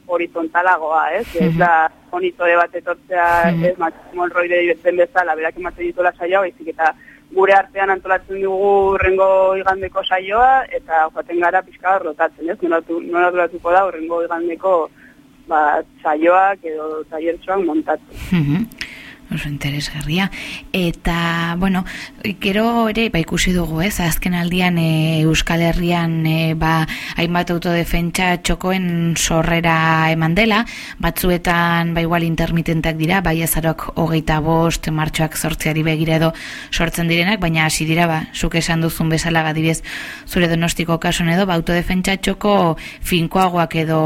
horizontalagoa, ez? Ez da monitore bat etortzea, ez, Maximo Roide den bezala, berak ematen dituela saioa, baizik eta gure artean antolatzen dugu rengo igandeko saioa, eta joaten gara pixka rotatzen, ez? Nola, nola duratuko da horrengo igandeko ba, saioak edo tailertxoak montatu. Mhm. Oso interesgarria. Eta, bueno, gero ere, ba, ikusi dugu, ez, azken aldian e, Euskal Herrian, e, ba, hainbat autodefentsa txokoen sorrera eman dela, batzuetan, ba, igual intermitentak dira, bai azarok hogeita bost, martxoak sortzeari begira edo sortzen direnak, baina hasi dira, ba, zuk esan duzun bezala gadibez, zure donostiko kasun edo, ba, autodefentsa txoko finkoagoak edo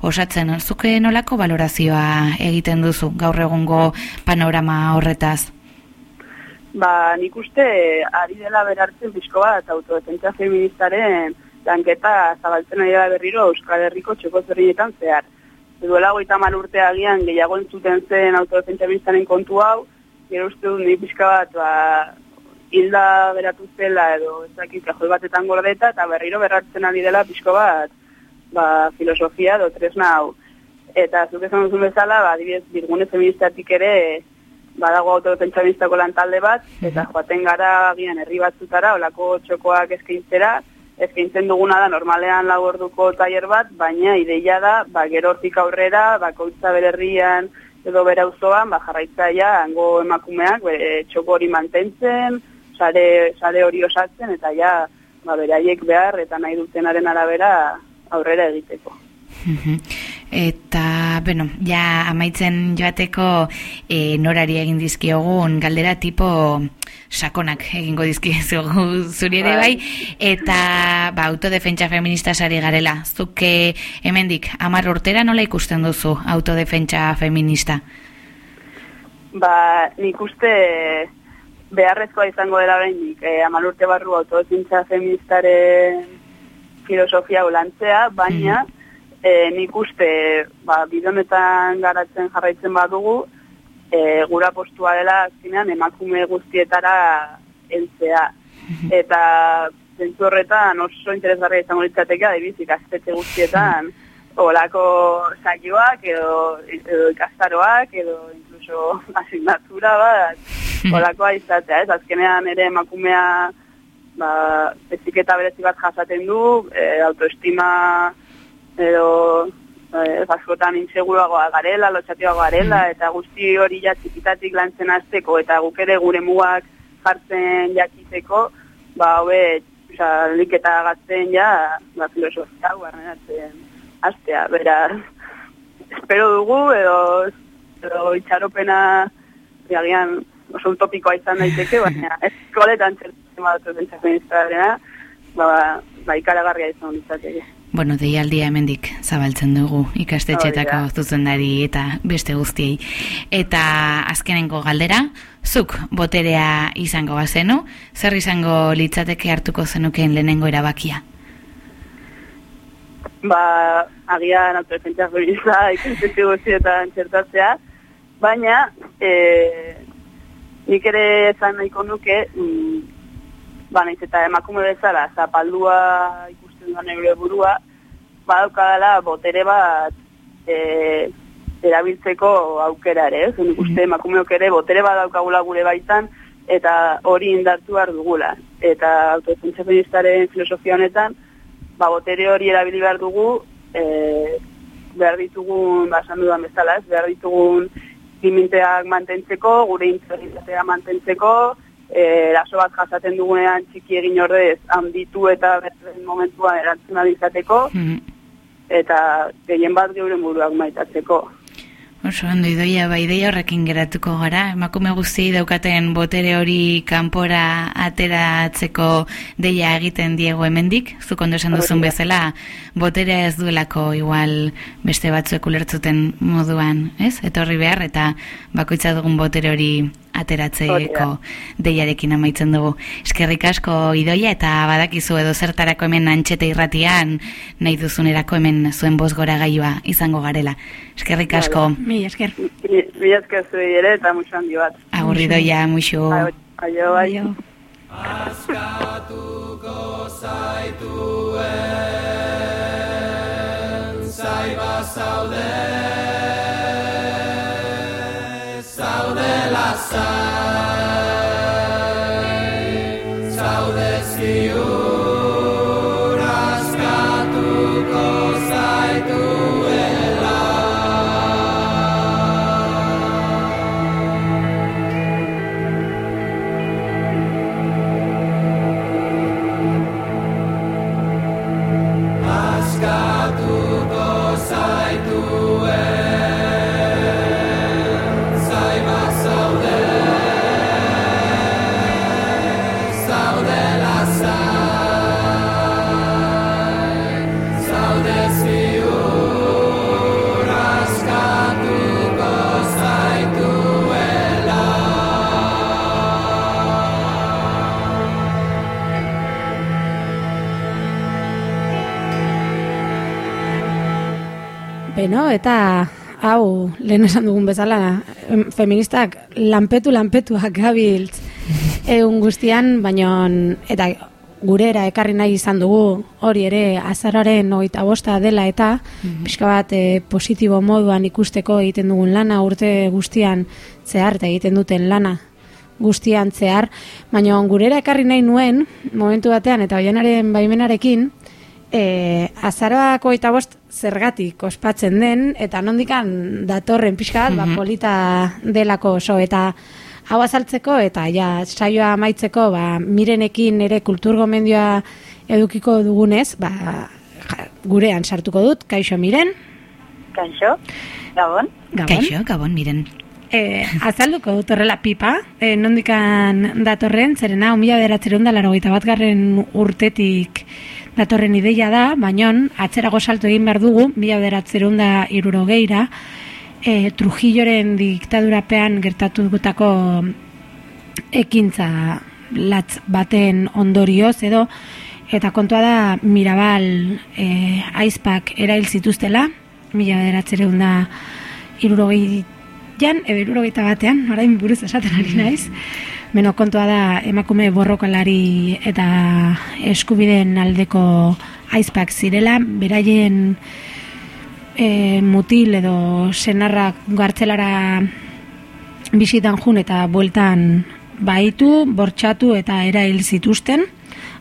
osatzen, zuke nolako valorazioa egiten duzu, gaur egungo panorama horretaz? Ba, nik uste ari dela berartzen pixko bat autodefentsa feministaren lanketa zabaltzen ari da berriro Euskal Herriko txoko zerrietan zehar. Duela goita mal urte agian gehiago entzuten zen autodefentsa feministaren kontu hau, gero uste dut nik pixka bat, ba, hilda beratu zela edo ez dakit kajoi batetan gordeta eta berriro berartzen ari dela pixko bat ba, filosofia edo tresna hau. Eta zuk esan duzun bezala, ba, adibidez, birgune feministatik ere badago autopentsabistako lan talde bat, eta joaten gara agian herri batzutara, olako txokoak eskaintzera, eskaintzen duguna da normalean lau orduko tailer bat, baina ideia da, ba, gero hortik aurrera, bakoitza bere herrian edo bere auzoan, ba, jarraitzaia hango emakumeak bere txoko hori mantentzen, sare, sare hori osatzen, eta ja ba, beraiek behar eta nahi dutenaren arabera aurrera egiteko. Eta, bueno, ja amaitzen joateko e, norari egin dizkiogun galdera tipo sakonak egingo dizkizugu zuri ere bai, eta ba, autodefentsa feminista sari garela. Zuke hemendik amar urtera nola ikusten duzu autodefentsa feminista? Ba, nik uste beharrezkoa izango dela behinik, e, amal urte barru autodefentsa feministaren filosofia ulantzea, baina e, nik uste ba, bidonetan garatzen jarraitzen badugu, e, gura postua dela azkenean emakume guztietara heltzea. Eta zentzu horretan oso interesgarria izango litzateke adibidez ikastetxe guztietan olako saioak edo, edo ikastaroak edo incluso asignatura bat olakoa izatea, ez? Azkenean ere emakumea ba, eziketa berezi bat jasaten du, e, autoestima edo eh, askotan inseguruagoa garela, lotxatioagoa garela, eta guzti hori ja txikitatik lantzen azteko, eta guk ere gure mugak jartzen jakiteko, ba, hobe, oza, lik eta gazten ja, ba, filosofia guarrenatzen aztea, beraz, espero dugu, edo, edo itxaropena, agian, oso utopikoa izan daiteke, baina ez koletan txertzen bentsafeministarena, ba, ba, ikaragarria izan ditzateke. Bueno, deialdia hemendik zabaltzen dugu ikastetxetako Hori da. zuzendari eta beste guztiei. Eta azkenengo galdera, zuk boterea izango bazenu, zer izango litzateke hartuko zenukeen lehenengo erabakia? ba, agian autodefentsa feminista ikastetxe guztietan txertatzea, baina e, nik ere esan nahiko nuke, mm, ba, naiz eta emakume bezala, zapaldua ikusten duan eure burua, badaukadala botere bat e, erabiltzeko aukera ere, ez? Nik uste emakumeok ere botere bat daukagula gure baitan, eta hori indartu behar dugula. Eta autodefentsa feministaren filosofia honetan, ba, botere hori erabili behar dugu, e, behar ditugun, ba, esan dudan bezala, ez, behar ditugun diminteak mantentzeko, gure integitatea mantentzeko, eraso bat jasaten dugunean txiki egin ordez handitu eta berren momentuan erantzuna izateko, Mhm. eta gehien bat geure buruak maitatzeko. Oso ondo idoia, bai ideia horrekin geratuko gara, emakume guztiei daukaten botere hori kanpora ateratzeko deia egiten diego hemendik, zuk ondo esan duzun bezala, boterea ez duelako igual beste batzuek ulertzuten moduan, ez? Etorri behar eta bakoitza dugun botere hori ateratzeko deiarekin amaitzen dugu. Eskerrik asko idoia eta badakizu edo zertarako hemen antxete irratian nahi duzunerako hemen zuen boz gora gaioa izango garela. Eskerrik asko. Mi esker. Mila esker zuei ere eta mucho handi bat. Agur idoia, muixu. Aio, bai. Aio. Beno, eta hau, lehen esan dugun bezala, em, feministak lanpetu lanpetuak gabiltz egun guztian, baino eta gurera ekarri nahi izan dugu hori ere azararen hogeita bosta dela eta pixka bat e, positibo moduan ikusteko egiten dugun lana urte guztian zehar eta egiten duten lana guztian zehar, baina gurera ekarri nahi nuen momentu batean eta oianaren baimenarekin e, azaroako eta bost zergatik ospatzen den, eta nondikan datorren pixka bat, ba, polita delako oso, eta hau azaltzeko, eta ja, saioa amaitzeko, ba, mirenekin ere kultur gomendioa edukiko dugunez, ba, ja, gurean sartuko dut, kaixo miren, Kaixo, gabon. gabon. Kaixo, gabon, miren. E, azalduko dut horrela pipa, e, nondikan datorren, zerena, onmila beratzerun da, laro bat garren urtetik datorren ideia da, baina atzerago salto egin behar dugu, mila beratzerun da irurogeira, e, Trujilloren diktadurapean gertatutako ekintza latz baten ondorioz edo eta kontua da Mirabal e, aizpak erail zituztela mila bederatzereun da irurogeian, edo irurogeita batean, orain buruz esaten ari naiz. Beno, kontua da emakume borrokalari eta eskubideen aldeko aizpak zirela, beraien e, mutil edo senarrak gartzelara bisitan jun eta bueltan baitu, bortxatu eta erail zituzten,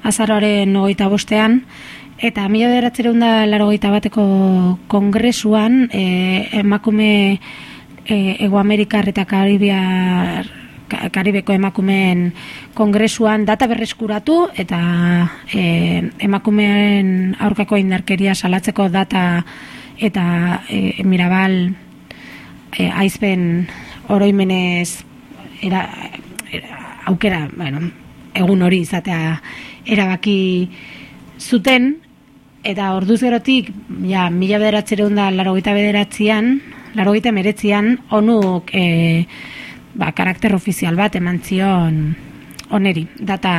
azaroaren ogeita bostean, eta mila bederatzereun da larogeita bateko kongresuan e, emakume e, Ego Amerikar eta Karibiar Ka- Karibeko emakumeen kongresuan data berreskuratu eta e, emakumeen aurkako indarkeria salatzeko data eta e, Mirabal e, aizpen oroimenez era, era, aukera, bueno, egun hori izatea erabaki zuten, eta orduz gerotik, ja, mila bederatzereun da larogeita bederatzean, larogeita meretzean, onuk e, ba, karakter ofizial bat eman zion oneri, data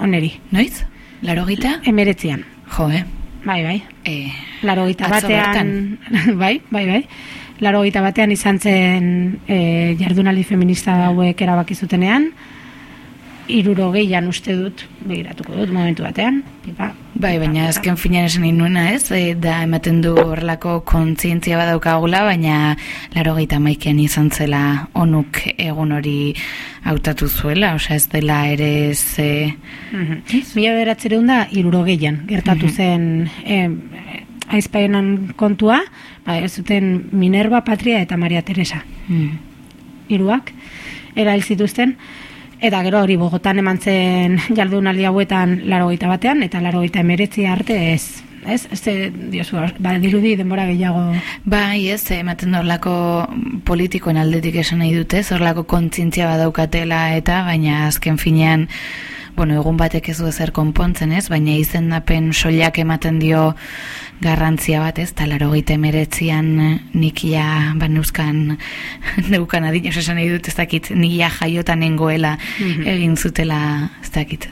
oneri. Noiz? Laro gita? Emeretzean, Jo, eh? bai, bai. E, Laro gita batean, bai, bai, bai. Laro gita batean izan zen e, jardunaldi feminista hauek erabaki zutenean, iruro gehian uste dut, begiratuko dut momentu batean. Pipa, Bai, baina azken finean esan nahi nuena ez, e, da ematen du horrelako kontzientzia badaukagula, baina laro gehieta maikian izan zela onuk egun hori hautatu zuela, osea ez dela ere ez... E, Mhm. Mila bederatzereun da iruro gehian gertatu zen eh, aizpaenan kontua, ba, ez zuten Minerva, Patria eta Maria Teresa. mm, hiruak erail zituzten eta gero hori Bogotan eman zen jardunaldi hauetan larogeita batean eta larogeita emeretzi arte ez ez, ez ze, diozu, ba, dirudi denbora gehiago. Bai, ez, ematen da horlako politikoen aldetik esan nahi dute, horlako kontzientzia badaukatela eta, baina azken finean, bueno, egun batek ez du ezer konpontzen, ez, baina izendapen soilak ematen dio garrantzia bat, ez, talaro geite meretzian nik ja, ba, neuzkan, neukan adin, esan nahi dut, ez dakit, nik ja jaiotan nengoela egin zutela, ez dakit,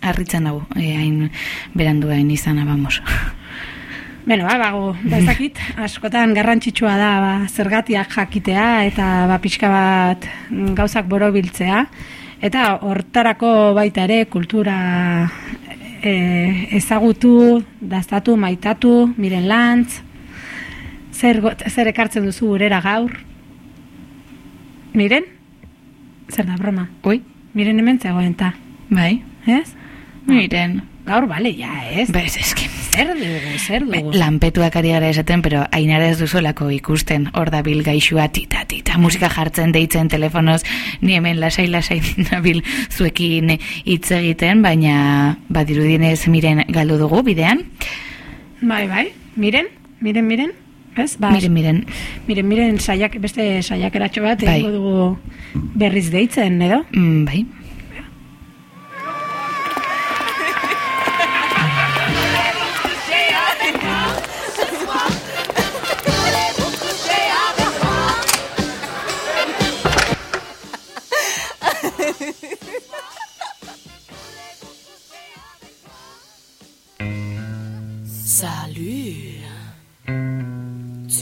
harritzen dago, eh, hain berandu hain izana, vamos. Beno, ba, bago, ba, ez dakit, askotan garrantzitsua da ba, zergatiak jakitea eta ba, pixka bat mm, gauzak borobiltzea. Eta hortarako baita ere kultura e, ezagutu, daztatu, maitatu, miren lantz, zer, zer ekartzen duzu gurera gaur? Miren? Zer da, broma? Ui, Miren hemen zegoen ta, bai, ez? miren, Gaur, bale, ja, ez? bez, eski, Zer dugu, zer dugu? lanpetuak ari gara esaten, pero ainara ez duzuelako ikusten, hor da bil gaixua tita, tita, musika jartzen deitzen telefonoz, ni hemen lasai lasai nabil zuekin hitz egiten, baina badirudienez miren galdu dugu bidean. Bai, bai, miren, miren, miren, ez? Ba, Miren, miren, miren, miren, saiak, beste saiakeratxo bat, Bai. dugu berriz deitzen, edo? mm, bai.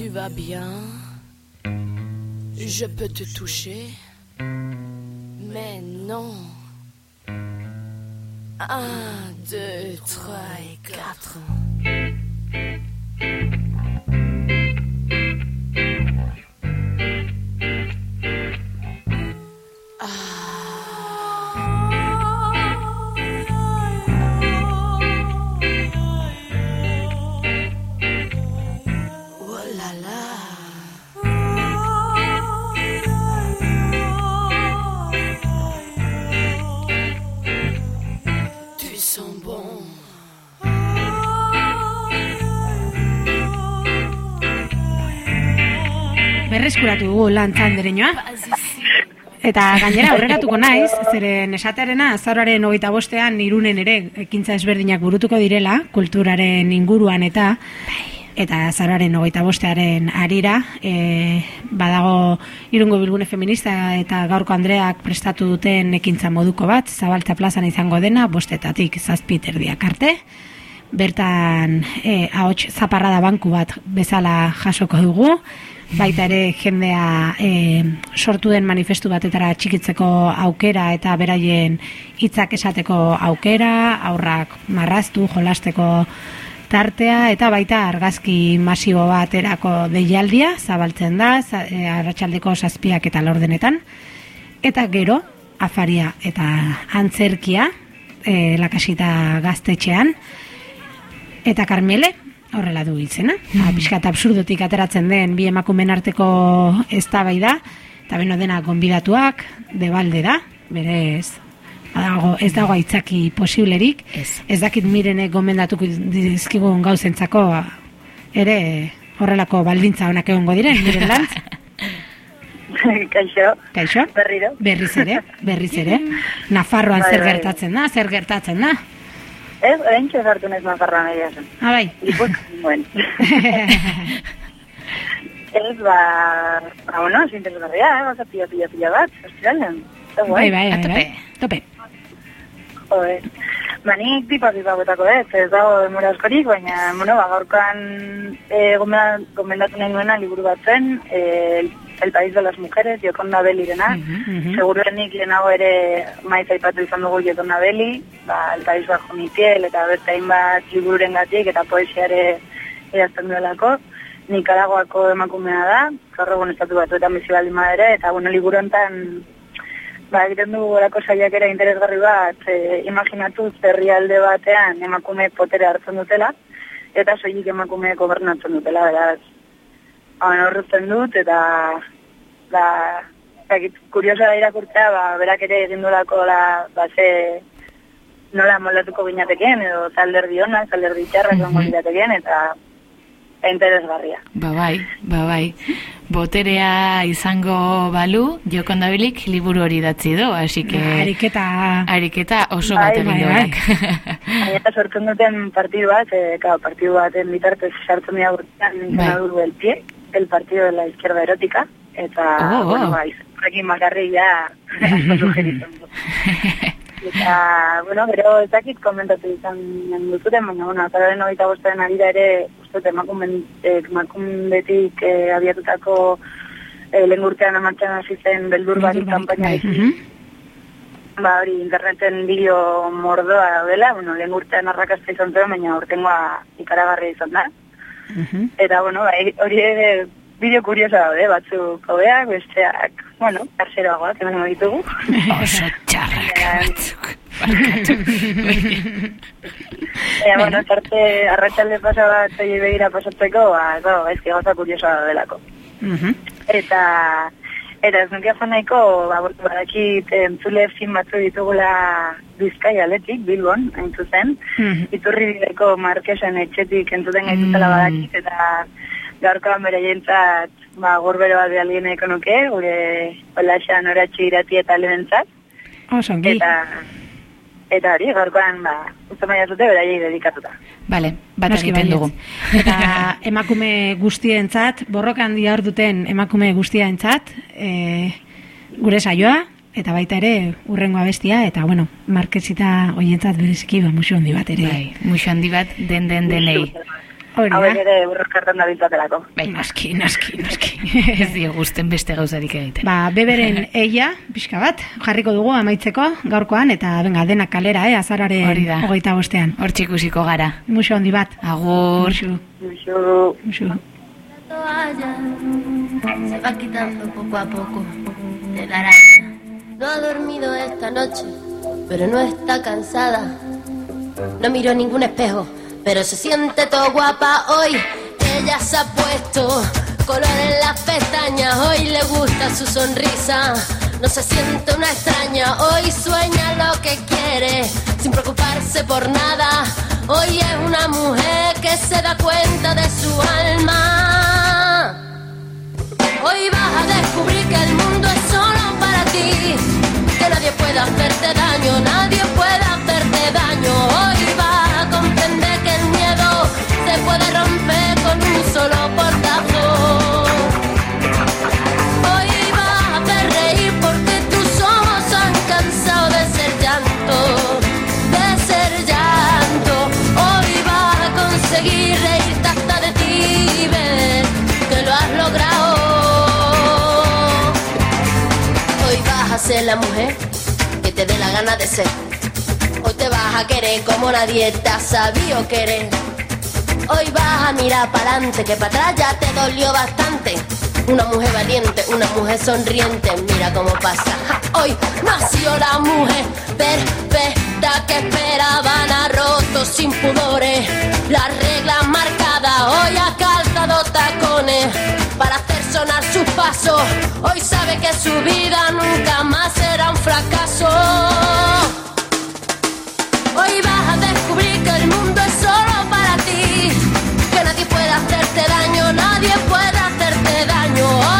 Tu vas bien Je peux te toucher Mais non. Un, deux, trois et quatre. Dugu lan txandereñoa. Eta gainera aurreratuko naiz, zeren esatearena azaroaren hogeita bostean irunen ere ekintza ezberdinak burutuko direla, kulturaren inguruan eta eta azaroaren hogeita bostearen arira, e, badago irungo bilgune feminista eta gaurko Andreak prestatu duten ekintza moduko bat, zabaltza plazan izango dena, bostetatik zazpiterdiak arte, bertan e, ahots zaparrada banku bat bezala jasoko dugu, baita ere jendea e, sortu den manifestu batetara txikitzeko aukera eta beraien hitzak esateko aukera, aurrak marraztu, jolasteko tartea eta baita argazki masibo baterako deialdia zabaltzen da e, arratsaldeko zazpiak eta laurdenetan. Eta gero afaria eta antzerkia e, lakasita gaztetxean. Eta Carmele horrela du izena. Mm. Piskat absurdotik ateratzen den bi emakumen arteko eztabaida eta beno dena gonbidatuak debalde da, berez badago, ez dago aitzaki posiblerik. Ez. dakit mirene gomendatuko dizkigun gauzentzako ere horrelako baldintza onak egongo diren, miren lantz. Kaixo, Kaixo? berriro. Berriz ere, berriz ere. Nafarroan Bai, zer bai. gertatzen da, zer gertatzen da. Ez, orain sartu naiz Nafarroan egia zen. Ah, bai. Bueno. Ez, ba, ba, bueno, ez interesgarria, eh, basa pila, pila, pila bat, ostiralean. Eta bai, bai, A bai, tope. bai. Tope. Joder. Ba, nik pipa pipa botako ez, ez dago demora askorik, baina, bueno, ba, gaurkoan e, gomendatu nahi nuena liburu bat zen, e, el, País de las Mujeres, Jokonda Belirena. Mhm. Seguruenik lehenago ere maiz aipatu izan dugu Jokonda Beli, ba, el País bajo mi piel, eta beste hainbat libururen gatik, eta poesiare idazten duelako. Nikaragoako emakumea da, gaur egun estatu batuetan bizi baldin badere, eta bueno, liburu hontan ba, egiten dugu gorako saiakera interesgarri bat, e, imaginatu herrialde batean emakume potere hartzen dutela, eta soilik emakume gobernatzen dutela, beraz, hauen horretzen dut, eta, ba, zakit, kuriosa da irakurtzea, ba, berak ere egin duelako, la, ba, ze, nola moldatuko ginatekeen, edo zalderdi ona, zalderdi txarrak mm ginatekeen, eta eta interesgarria. Ba bai, ba bai. Boterea izango balu, jokondabilik liburu hori datzi do, así que... Ariketa... Ariketa oso Bai, bat egin bai, duenak. Baina eta sortzen duten partidu bat, e, claro, partidu baten bitartez sartzen dira gurtean, Bai. nintzen du el partido de la izquierda erótica, eta, Oh, oh. bueno, ba, bakarri ja. Eta, bueno, gero ez dakit komentatu izan duzuten, baina, bueno, azararen hogeita bostean ari ere, uste, emakumen, eh, emakumetik eh, abiatutako eh, lehen urtean amartxan hasi zen beldur barik barik, kampaina bai. Ba, hori, interneten bideo mordoa daudela, bueno, lehen urtean arrakasta izan zen, baina urtengoa ikaragarria izan da. Mhm. Eta, bueno, ba, hori ere bideo kuriosa daude, batzuk hobeak, besteak, bueno, terceroagoak, hemen ditugu. Oso txarrak batzuk. Eta, bueno, tarte, arratsalde pasa bat zei begira pasatzeko, ba, zo, gaizki gauza kuriosa daudelako. Mhm. Eta, eta ez nuke afan nahiko, ba, badakit, entzule film batzu ditugula Bizkaia aletik, Bilbon, hain zuzen. Mhm. Iturri bideko Markesen etxetik entzuten gaituzela Mm. badakit, eta gaurkoan bere jentzat, ba, gorbero bat behalien nahiko nuke, gure olaxan oratxi irati eta lehentzat. Oso, ongi. Eta, eta hori, gaurkoan, ba, uste maia zute beraiei dedikatuta. Vale, bat Noski egiten dugu. Eta emakume guztientzat, borroka handi hor duten emakume guztientzat, e, gure saioa, eta baita ere urrengo abestia, eta bueno, markesita hoientzat bereziki ba, musu handi bat ere. Bai, muxo handi bat den den denei. Hori da. ere burroskartan da biltzatelako. Bai, Noski, noski, noski. ez dio gusten beste gauzarik egiten. Ba, beberen eia, pixka bat, jarriko dugu amaitzeko gaurkoan, eta benga, denak kalera, eh, azararen Hori da. hogeita bostean. Hortxe ikusiko gara. Musu handi bat. Agur. Muxu, musu. toalla se va quitando poco a poco de la araña. No ha dormido esta noche, pero no está cansada. No miró ningún espejo, pero se siente todo guapa hoy. Ella se ha puesto color en las pestañas, hoy le gusta su sonrisa. No se siente una extraña, hoy sueña lo que quiere, sin preocuparse por nada. Hoy es una mujer que se da cuenta de su alma. Hoy vas a descubrir que el mundo es solo para ti, que nadie puede hacerte daño, nadie puede la mujer que te dé la gana de ser. Hoy te vas a querer como nadie te ha sabido querer. Hoy vas a mirar para adelante, que para atrás ya te dolió bastante. Una mujer valiente, una mujer sonriente, mira cómo pasa. Hoy nació la mujer perfecta que esperaban a rotos sin pudores. Las reglas marcadas, hoy ha calzado tacones para hacer sonar su paso. Hoy sabe que su vida nunca más será un fracaso. Hoy vas a descubrir que el mundo es solo para ti, que nadie puede hacerte daño, nadie puede hacerte daño.